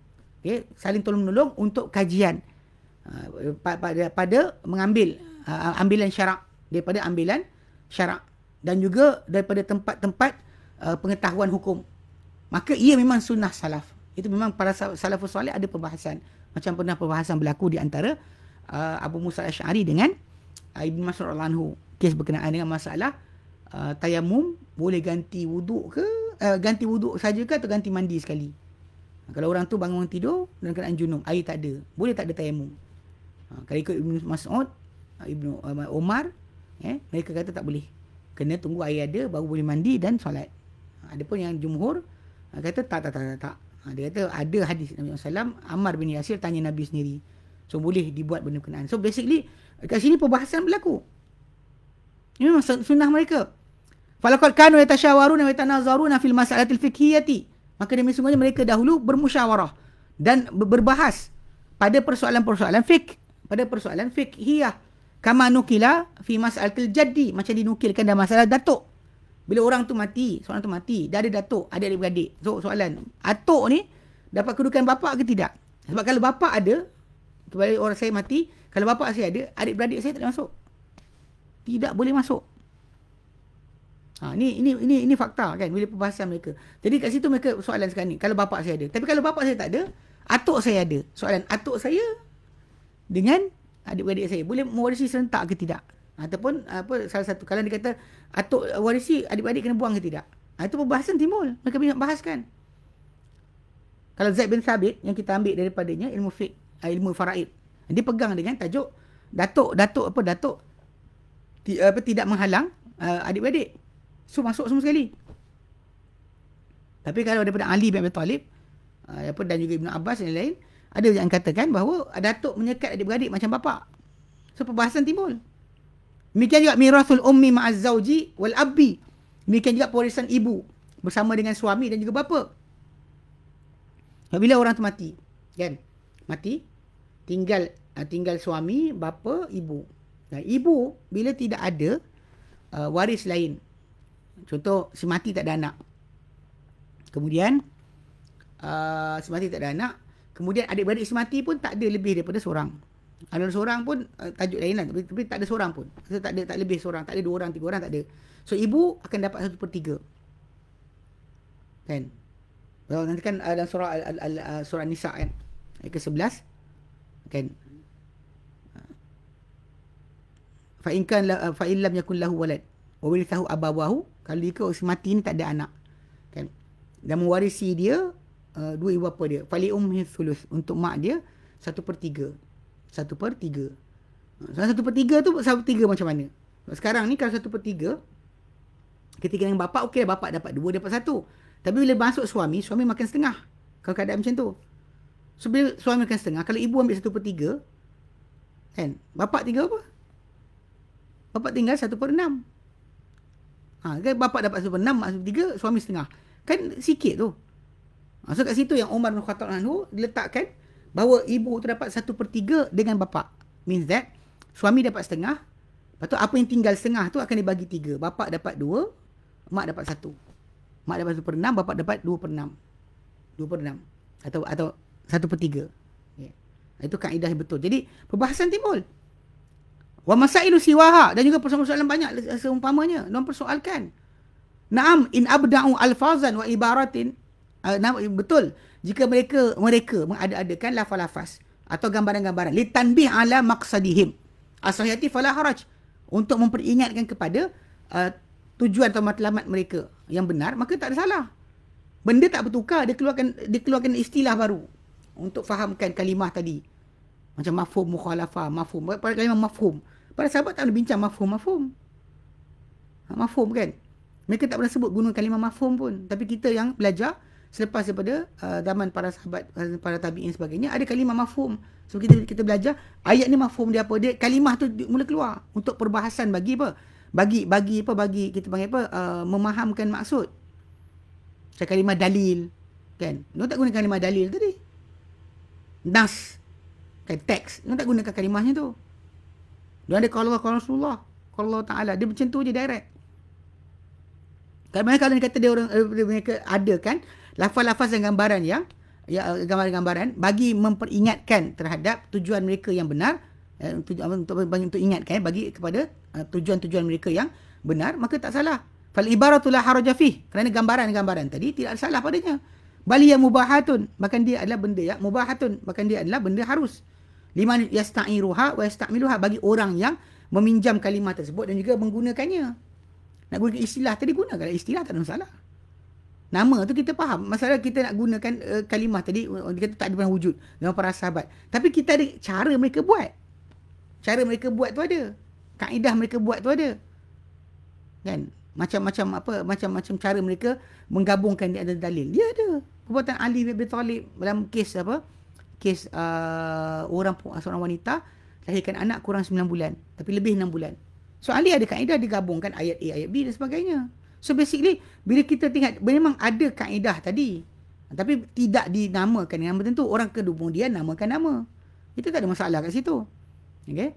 Okey saling tolong menolong untuk kajian. Uh, pada pada mengambil uh, ambilan syarak daripada ambilan syarak dan juga daripada tempat-tempat uh, pengetahuan hukum. Maka ia memang sunnah salaf. Itu memang para salafus soleh ada perbahasan. Macam pernah perbahasan berlaku di antara uh, Abu Musa Asy'ari dengan uh, Ibn Mas'ud radhiyallahu kes berkenaan dengan masalah uh, tayamum boleh ganti wuduk ke uh, ganti wuduk saja ke atau ganti mandi sekali? Kalau orang tu bangun tidur dan keadaan junub air tak ada boleh tak ada tayamum? Uh, kalau ikut Ibnu Mas'ud uh, Ibnu uh, Omar eh mereka kata tak boleh. Kena tunggu air ada baru boleh mandi dan solat. Uh, ada pun yang jumhur uh, kata tak tak tak tak, tak. Uh, dia kata ada hadis Nabi SAW Ammar bin Yasir tanya Nabi sendiri. So boleh dibuat benda berkenaan. So basically kat sini perbahasan berlaku ini memang sunnah mereka. Falaqad kanu yatashawaruna wa yatanazaruna fil mas'alatil fiqhiyati. Maka demi sungguhnya mereka dahulu bermusyawarah dan berbahas pada persoalan-persoalan fiqh, pada persoalan fiqhiyah. Kama nukila fi mas'alatil jaddi, macam dinukilkan dalam masalah datuk. Bila orang tu mati, seorang tu mati, dah ada datuk, ada adik-beradik. So soalan, atuk ni dapat kedudukan bapa ke tidak? Sebab kalau bapa ada, kepada orang saya mati, kalau bapa saya ada, adik-beradik saya tak masuk tidak boleh masuk. Ha, ni ini ini ini fakta kan bila perbahasan mereka. Jadi kat situ mereka soalan sekarang ni, kalau bapa saya ada. Tapi kalau bapa saya tak ada, atuk saya ada. Soalan atuk saya dengan adik-beradik saya boleh mewarisi serentak ke tidak? Ataupun apa salah satu kalau dia kata atuk warisi adik-beradik kena buang ke tidak? Ha, itu perbahasan timbul. Mereka banyak bahaskan. Kalau Zaid bin Thabit yang kita ambil daripadanya ilmu fiqh, ilmu faraid. Dia pegang dengan tajuk datuk datuk apa datuk apa tidak menghalang uh, adik-beradik. So masuk semua sekali. Tapi kalau daripada Ali bin Abi Talib uh, dan juga Ibn Abbas dan lain-lain ada yang katakan bahawa datuk menyekat adik-beradik macam bapa. So perbahasan timbul. Demikian juga mirasul ummi ma'az zauji wal abbi. Demikian juga pewarisan ibu bersama dengan suami dan juga bapa. Bila orang tu mati, kan? Mati, tinggal uh, tinggal suami, bapa, ibu. Nah, ibu bila tidak ada uh, waris lain. Contoh si mati tak ada anak. Kemudian uh, si mati tak ada anak, kemudian adik-beradik si mati pun tak ada lebih daripada seorang. Ada seorang pun uh, tajuk lain lah. Tapi, tapi tak ada seorang pun. Tak ada tak lebih seorang. Tak ada dua orang, tiga orang, tak ada. So, ibu akan dapat satu per tiga. Kan? Well, nanti kan uh, dalam surah, al, al, al, uh, surah Nisa kan? Ayat ke-11. Kan? Fa'inkan la, fa'in lam yakun lahu walad. Wa wilithahu abawahu. Kalau dia si mati ni tak ada anak. Kan? Dan mewarisi dia uh, dua ibu bapa dia. Fali umhi thuluth. Untuk mak dia, satu per tiga satu per tiga. Ha, satu per tiga tu satu per tiga macam mana? Sekarang ni kalau satu per tiga, ketika dengan bapak, okey bapak dapat dua, dapat satu. Tapi bila masuk suami, suami makan setengah. Kalau keadaan macam tu. So bila suami makan setengah, kalau ibu ambil satu per tiga, kan? Bapak tinggal apa? Bapak tinggal satu per enam. Ha, kan bapak dapat satu per enam, mak satu per tiga, suami setengah. Kan sikit tu. Ha, so kat situ yang Umar bin Khattab diletakkan bahawa ibu tu dapat satu per tiga dengan bapa. Means that suami dapat setengah. Lepas tu apa yang tinggal setengah tu akan dibagi tiga. Bapa dapat dua, mak dapat satu. Mak dapat satu per enam, bapa dapat dua per enam. Dua per enam. Atau atau satu per tiga. Yeah. Itu kaedah yang betul. Jadi perbahasan timbul. Wa masailu siwaha. Dan juga persoalan-persoalan banyak seumpamanya. Non persoalkan. Naam in abda'u alfazan wa ibaratin. Uh, betul. Jika mereka mereka mengada-adakan lafaz-lafaz atau gambaran-gambaran. Litanbih ala maqsadihim. Asahiyati fala haraj. Untuk memperingatkan kepada uh, tujuan atau matlamat mereka yang benar maka tak ada salah. Benda tak bertukar dia keluarkan dia keluarkan istilah baru. Untuk fahamkan kalimah tadi. Macam mafhum mukhalafah mafhum. Pada kalimah mafhum para sahabat tak ada bincang mafhum mafhum. Ha, mafhum kan? Mereka tak pernah sebut guna kalimah mafhum pun. Tapi kita yang belajar selepas daripada uh, zaman para sahabat uh, para tabi'in sebagainya ada kalimah mafhum. So kita kita belajar ayat ni mafhum dia apa? Dia kalimah tu mula keluar untuk perbahasan bagi apa? Bagi bagi apa? Bagi kita panggil apa? Uh, memahamkan maksud. Saya kalimah dalil kan? Dia tak guna kalimah dalil tadi. Nas kan? Teks. Dia tak gunakan kalimahnya tu dia ada kalau Allah kalau Rasulullah kalau Allah Taala. Dia macam tu je direct. Kalau kalau dia kata dia orang dia mereka ada kan lafaz-lafaz dan gambaran yang ya gambaran-gambaran bagi memperingatkan terhadap tujuan mereka yang benar eh, untuk untuk untuk ingatkan bagi kepada tujuan-tujuan mereka yang benar maka tak salah. Fal ibaratu la haraja fih. Kerana gambaran-gambaran tadi tidak ada salah padanya. Bali yang mubahatun. Bahkan dia adalah benda yang mubahatun. Bahkan dia adalah benda harus liman yasta'iruha wa yasta'miluha bagi orang yang meminjam kalimah tersebut dan juga menggunakannya nak guna istilah tadi gunakan istilah tak ada masalah Nama tu kita faham. Masalah kita nak gunakan uh, kalimah tadi, orang kata tak ada pernah wujud dengan para sahabat. Tapi kita ada cara mereka buat. Cara mereka buat tu ada. Kaedah mereka buat tu ada. Kan? Macam-macam apa, macam-macam cara mereka menggabungkan di antara dalil. Dia ada. Perbuatan Ali bin Abi Talib dalam kes apa? Kes uh, orang seorang wanita lahirkan anak kurang 9 bulan. Tapi lebih 6 bulan. So Ali ada kaedah digabungkan ayat A, ayat B dan sebagainya. So basically bila kita tengok memang ada kaedah tadi tapi tidak dinamakan dengan tertentu orang kemudian namakan nama. Itu tak ada masalah kat situ. Okey.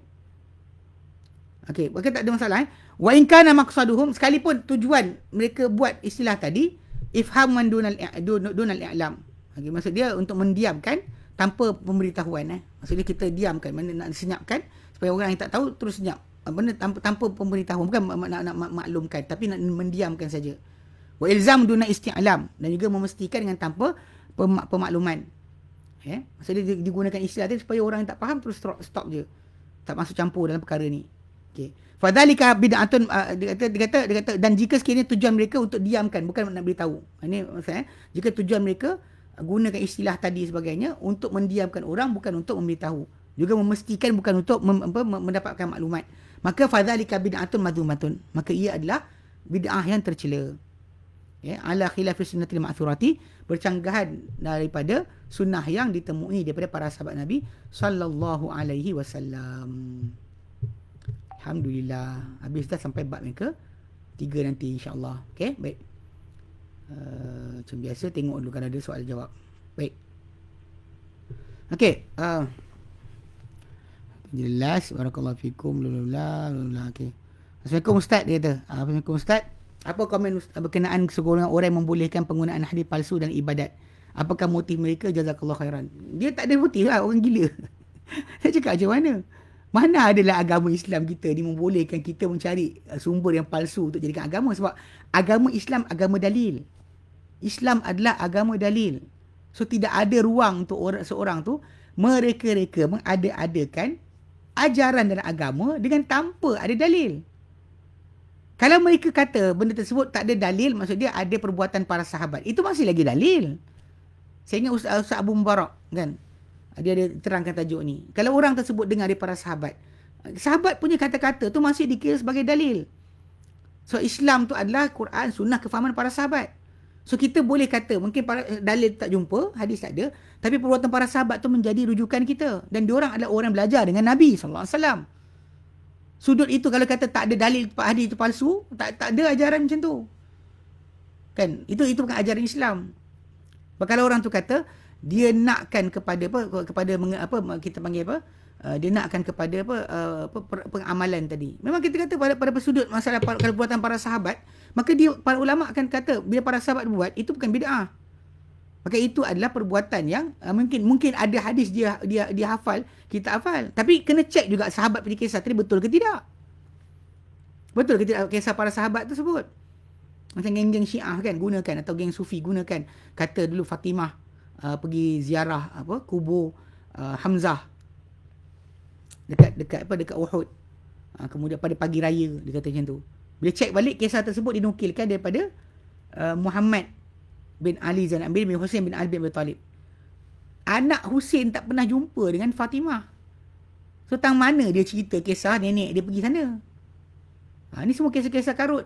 Okey, bukan tak ada masalah eh. Wa in kana maqsaduhum sekalipun tujuan mereka buat istilah tadi ifhaman dunal dunal i'lam. Okey, maksud dia untuk mendiamkan tanpa pemberitahuan eh. Maksudnya kita diamkan mana nak senyapkan supaya orang yang tak tahu terus senyap. Benda tanpa, tanpa pemberitahuan bukan nak, nak, nak maklumkan tapi nak mendiamkan saja. Wa ilzam duna isti'lam dan juga memastikan dengan tanpa pemak, pemakluman. Ya maksudnya digunakan istilah tadi supaya orang yang tak faham terus stop, stop je. Tak masuk campur dalam perkara ni. Okey. Fadzalika bid'atun uh, dia, kata, dia kata dia kata dan jika sekiranya tujuan mereka untuk diamkan bukan nak beritahu. Ini maksudnya jika tujuan mereka gunakan istilah tadi sebagainya untuk mendiamkan orang bukan untuk memberitahu. Juga memastikan bukan untuk mem, apa, mendapatkan maklumat. Maka fadzalika bid'atun madzumatun. Maka ia adalah bid'ah yang tercela. Ya ala khilaf sunnatil ma'thurati. Bercanggahan daripada sunnah yang ditemui daripada para sahabat Nabi sallallahu alaihi wasallam. Alhamdulillah. Habis dah sampai bab yang ke tiga nanti insyaallah okey baik uh, macam biasa tengok dulu kan ada soal jawab baik okey uh, jelas barakallahu fikum lulula lulula okey Assalamualaikum Ustaz dia kata. Ah, Assalamualaikum Ustaz. Apa komen berkenaan segolongan orang yang membolehkan penggunaan hadis palsu dan ibadat? Apakah motif mereka? Jazakallah khairan. Dia tak ada motif lah. Orang gila. Saya cakap macam mana? Mana adalah agama Islam kita ni membolehkan kita mencari uh, sumber yang palsu untuk jadikan agama. Sebab agama Islam agama dalil. Islam adalah agama dalil. So tidak ada ruang untuk orang seorang tu mereka-reka mengada-adakan ajaran dan agama dengan tanpa ada dalil. Kalau mereka kata benda tersebut tak ada dalil, maksud dia ada perbuatan para sahabat. Itu masih lagi dalil. Saya ingat Ustaz, Ustaz Abu Mubarak kan. Dia ada terangkan tajuk ni. Kalau orang tersebut dengar dari para sahabat. Sahabat punya kata-kata tu masih dikira sebagai dalil. So Islam tu adalah Quran, sunnah, kefahaman para sahabat. So kita boleh kata mungkin para, dalil tak jumpa, hadis tak ada. Tapi perbuatan para sahabat tu menjadi rujukan kita. Dan diorang adalah orang belajar dengan Nabi SAW sudut itu kalau kata tak ada dalil hadis itu palsu, tak tak ada ajaran macam tu. Kan? Itu itu bukan ajaran Islam. Kalau orang tu kata dia nakkan kepada apa kepada apa kita panggil apa? Uh, dia nakkan kepada apa, uh, apa pengamalan tadi. Memang kita kata pada pada sudut masalah kalau buatan para sahabat, maka dia para ulama akan kata bila para sahabat buat itu bukan bid'ah. Maka itu adalah perbuatan yang uh, mungkin mungkin ada hadis dia dia dia hafal, kita hafal. Tapi kena check juga sahabat punya kisah tadi betul ke tidak. Betul ke tidak kisah para sahabat tersebut? Macam geng-geng Syiah kan gunakan atau geng Sufi gunakan kata dulu Fatimah uh, pergi ziarah apa kubur uh, Hamzah dekat dekat apa dekat Uhud. Uh, kemudian pada pagi raya dia kata macam tu. Bila check balik kisah tersebut dinukilkan daripada uh, Muhammad bin Ali Zain Abidin bin Hussein bin Ali bin Abi Talib. Anak Hussein tak pernah jumpa dengan Fatimah. So, tang mana dia cerita kisah nenek dia pergi sana? Ha, ni semua kisah-kisah karut.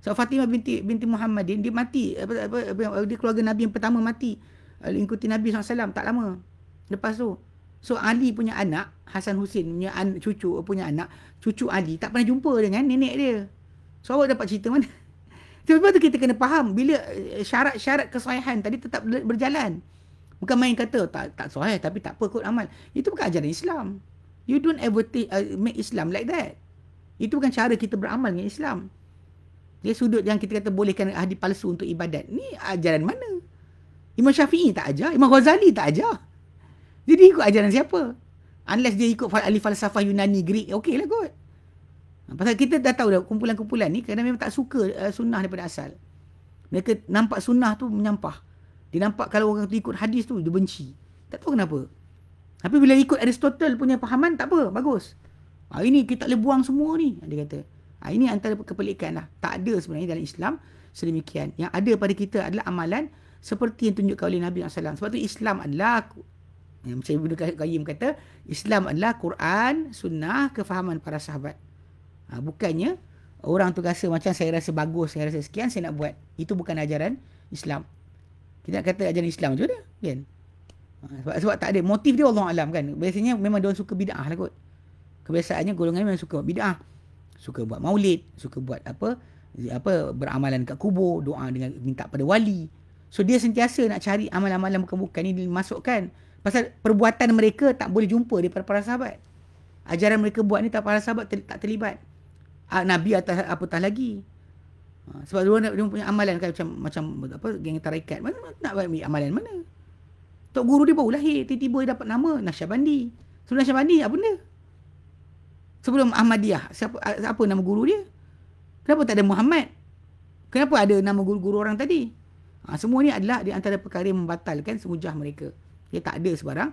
So, Fatimah binti binti Muhammadin, dia mati. Apa, apa, apa, dia keluarga Nabi yang pertama mati. Ikuti Nabi SAW tak lama. Lepas tu. So, Ali punya anak, Hasan Hussein punya an, cucu punya anak, cucu Ali tak pernah jumpa dengan nenek dia. So, awak dapat cerita mana? Sebab tu kita kena faham bila eh, syarat-syarat kesahihan tadi tetap berjalan. Bukan main kata tak tak sahih tapi tak apa kot amal. Itu bukan ajaran Islam. You don't ever take, uh, make Islam like that. Itu bukan cara kita beramal dengan Islam. Dia sudut yang kita kata bolehkan hadis palsu untuk ibadat. Ni ajaran mana? Imam Syafi'i tak ajar. Imam Ghazali tak ajar. Jadi ikut ajaran siapa? Unless dia ikut ahli falsafah Yunani, Greek, okey lah kot. Pasal kita dah tahu dah kumpulan-kumpulan ni kerana memang tak suka uh, sunnah daripada asal. Mereka nampak sunnah tu menyampah. Dia nampak kalau orang tu ikut hadis tu, dia benci. Tak tahu kenapa. Tapi bila ikut Aristotle punya pahaman, tak apa, bagus. Ha, ini kita boleh buang semua ni, dia kata. Ha, ini antara kepelikan lah. Tak ada sebenarnya dalam Islam sedemikian. Yang ada pada kita adalah amalan seperti yang tunjukkan oleh Nabi SAW. Sebab tu Islam adalah, yang saya Ibn Qayyim kata, Islam adalah Quran, sunnah, kefahaman para sahabat. Ha, bukannya orang tu rasa macam saya rasa bagus, saya rasa sekian, saya nak buat. Itu bukan ajaran Islam. Kita nak kata ajaran Islam je dah. Kan? Ha, sebab, sebab tak ada. Motif dia Allah Alam kan. Biasanya memang dia suka bid'ah lah kot. Kebiasaannya golongan memang suka bid'ah. Suka buat maulid. Suka buat apa apa beramalan kat kubur. Doa dengan minta pada wali. So dia sentiasa nak cari amalan-amalan bukan-bukan ni dimasukkan. Pasal perbuatan mereka tak boleh jumpa daripada para sahabat. Ajaran mereka buat ni tak para sahabat ter, tak terlibat. Ah, Nabi atas apatah lagi. Ha, sebab dia, dia punya amalan kan macam macam apa geng tarikat. Mana nak buat amalan mana? Tok guru dia baru lahir, tiba-tiba dia dapat nama Nasyabandi. Sebelum Nasyabandi apa benda? Sebelum Ahmadiyah, siapa apa nama guru dia? Kenapa tak ada Muhammad? Kenapa ada nama guru-guru orang tadi? Ha, semua ni adalah di antara perkara yang membatalkan semujah mereka. Dia tak ada sebarang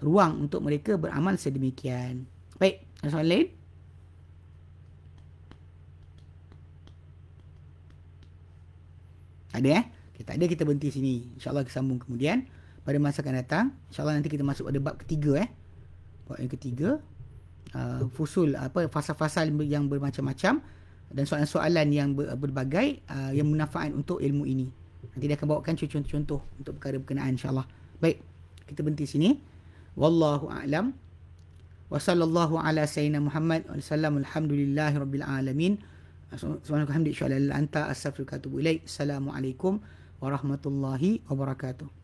ruang untuk mereka beramal sedemikian. Baik, soalan lain? Ada eh? Okay, tak ada kita berhenti sini. InsyaAllah kita sambung kemudian. Pada masa akan datang. InsyaAllah nanti kita masuk pada bab ketiga eh. Bab yang ketiga. Uh, fusul apa fasal-fasal yang bermacam-macam dan soalan-soalan yang ber, berbagai uh, yang bermanfaat untuk ilmu ini. Nanti dia akan bawakan contoh-contoh untuk perkara berkenaan insya-Allah. Baik. Kita berhenti sini. Wallahu a'lam. Wa sallallahu ala sayyidina Muhammad wa sallam alhamdulillahi rabbil alamin. Subhanaka hamdika anta astaghfiruka wa atubu ilaik. Assalamualaikum warahmatullahi wabarakatuh.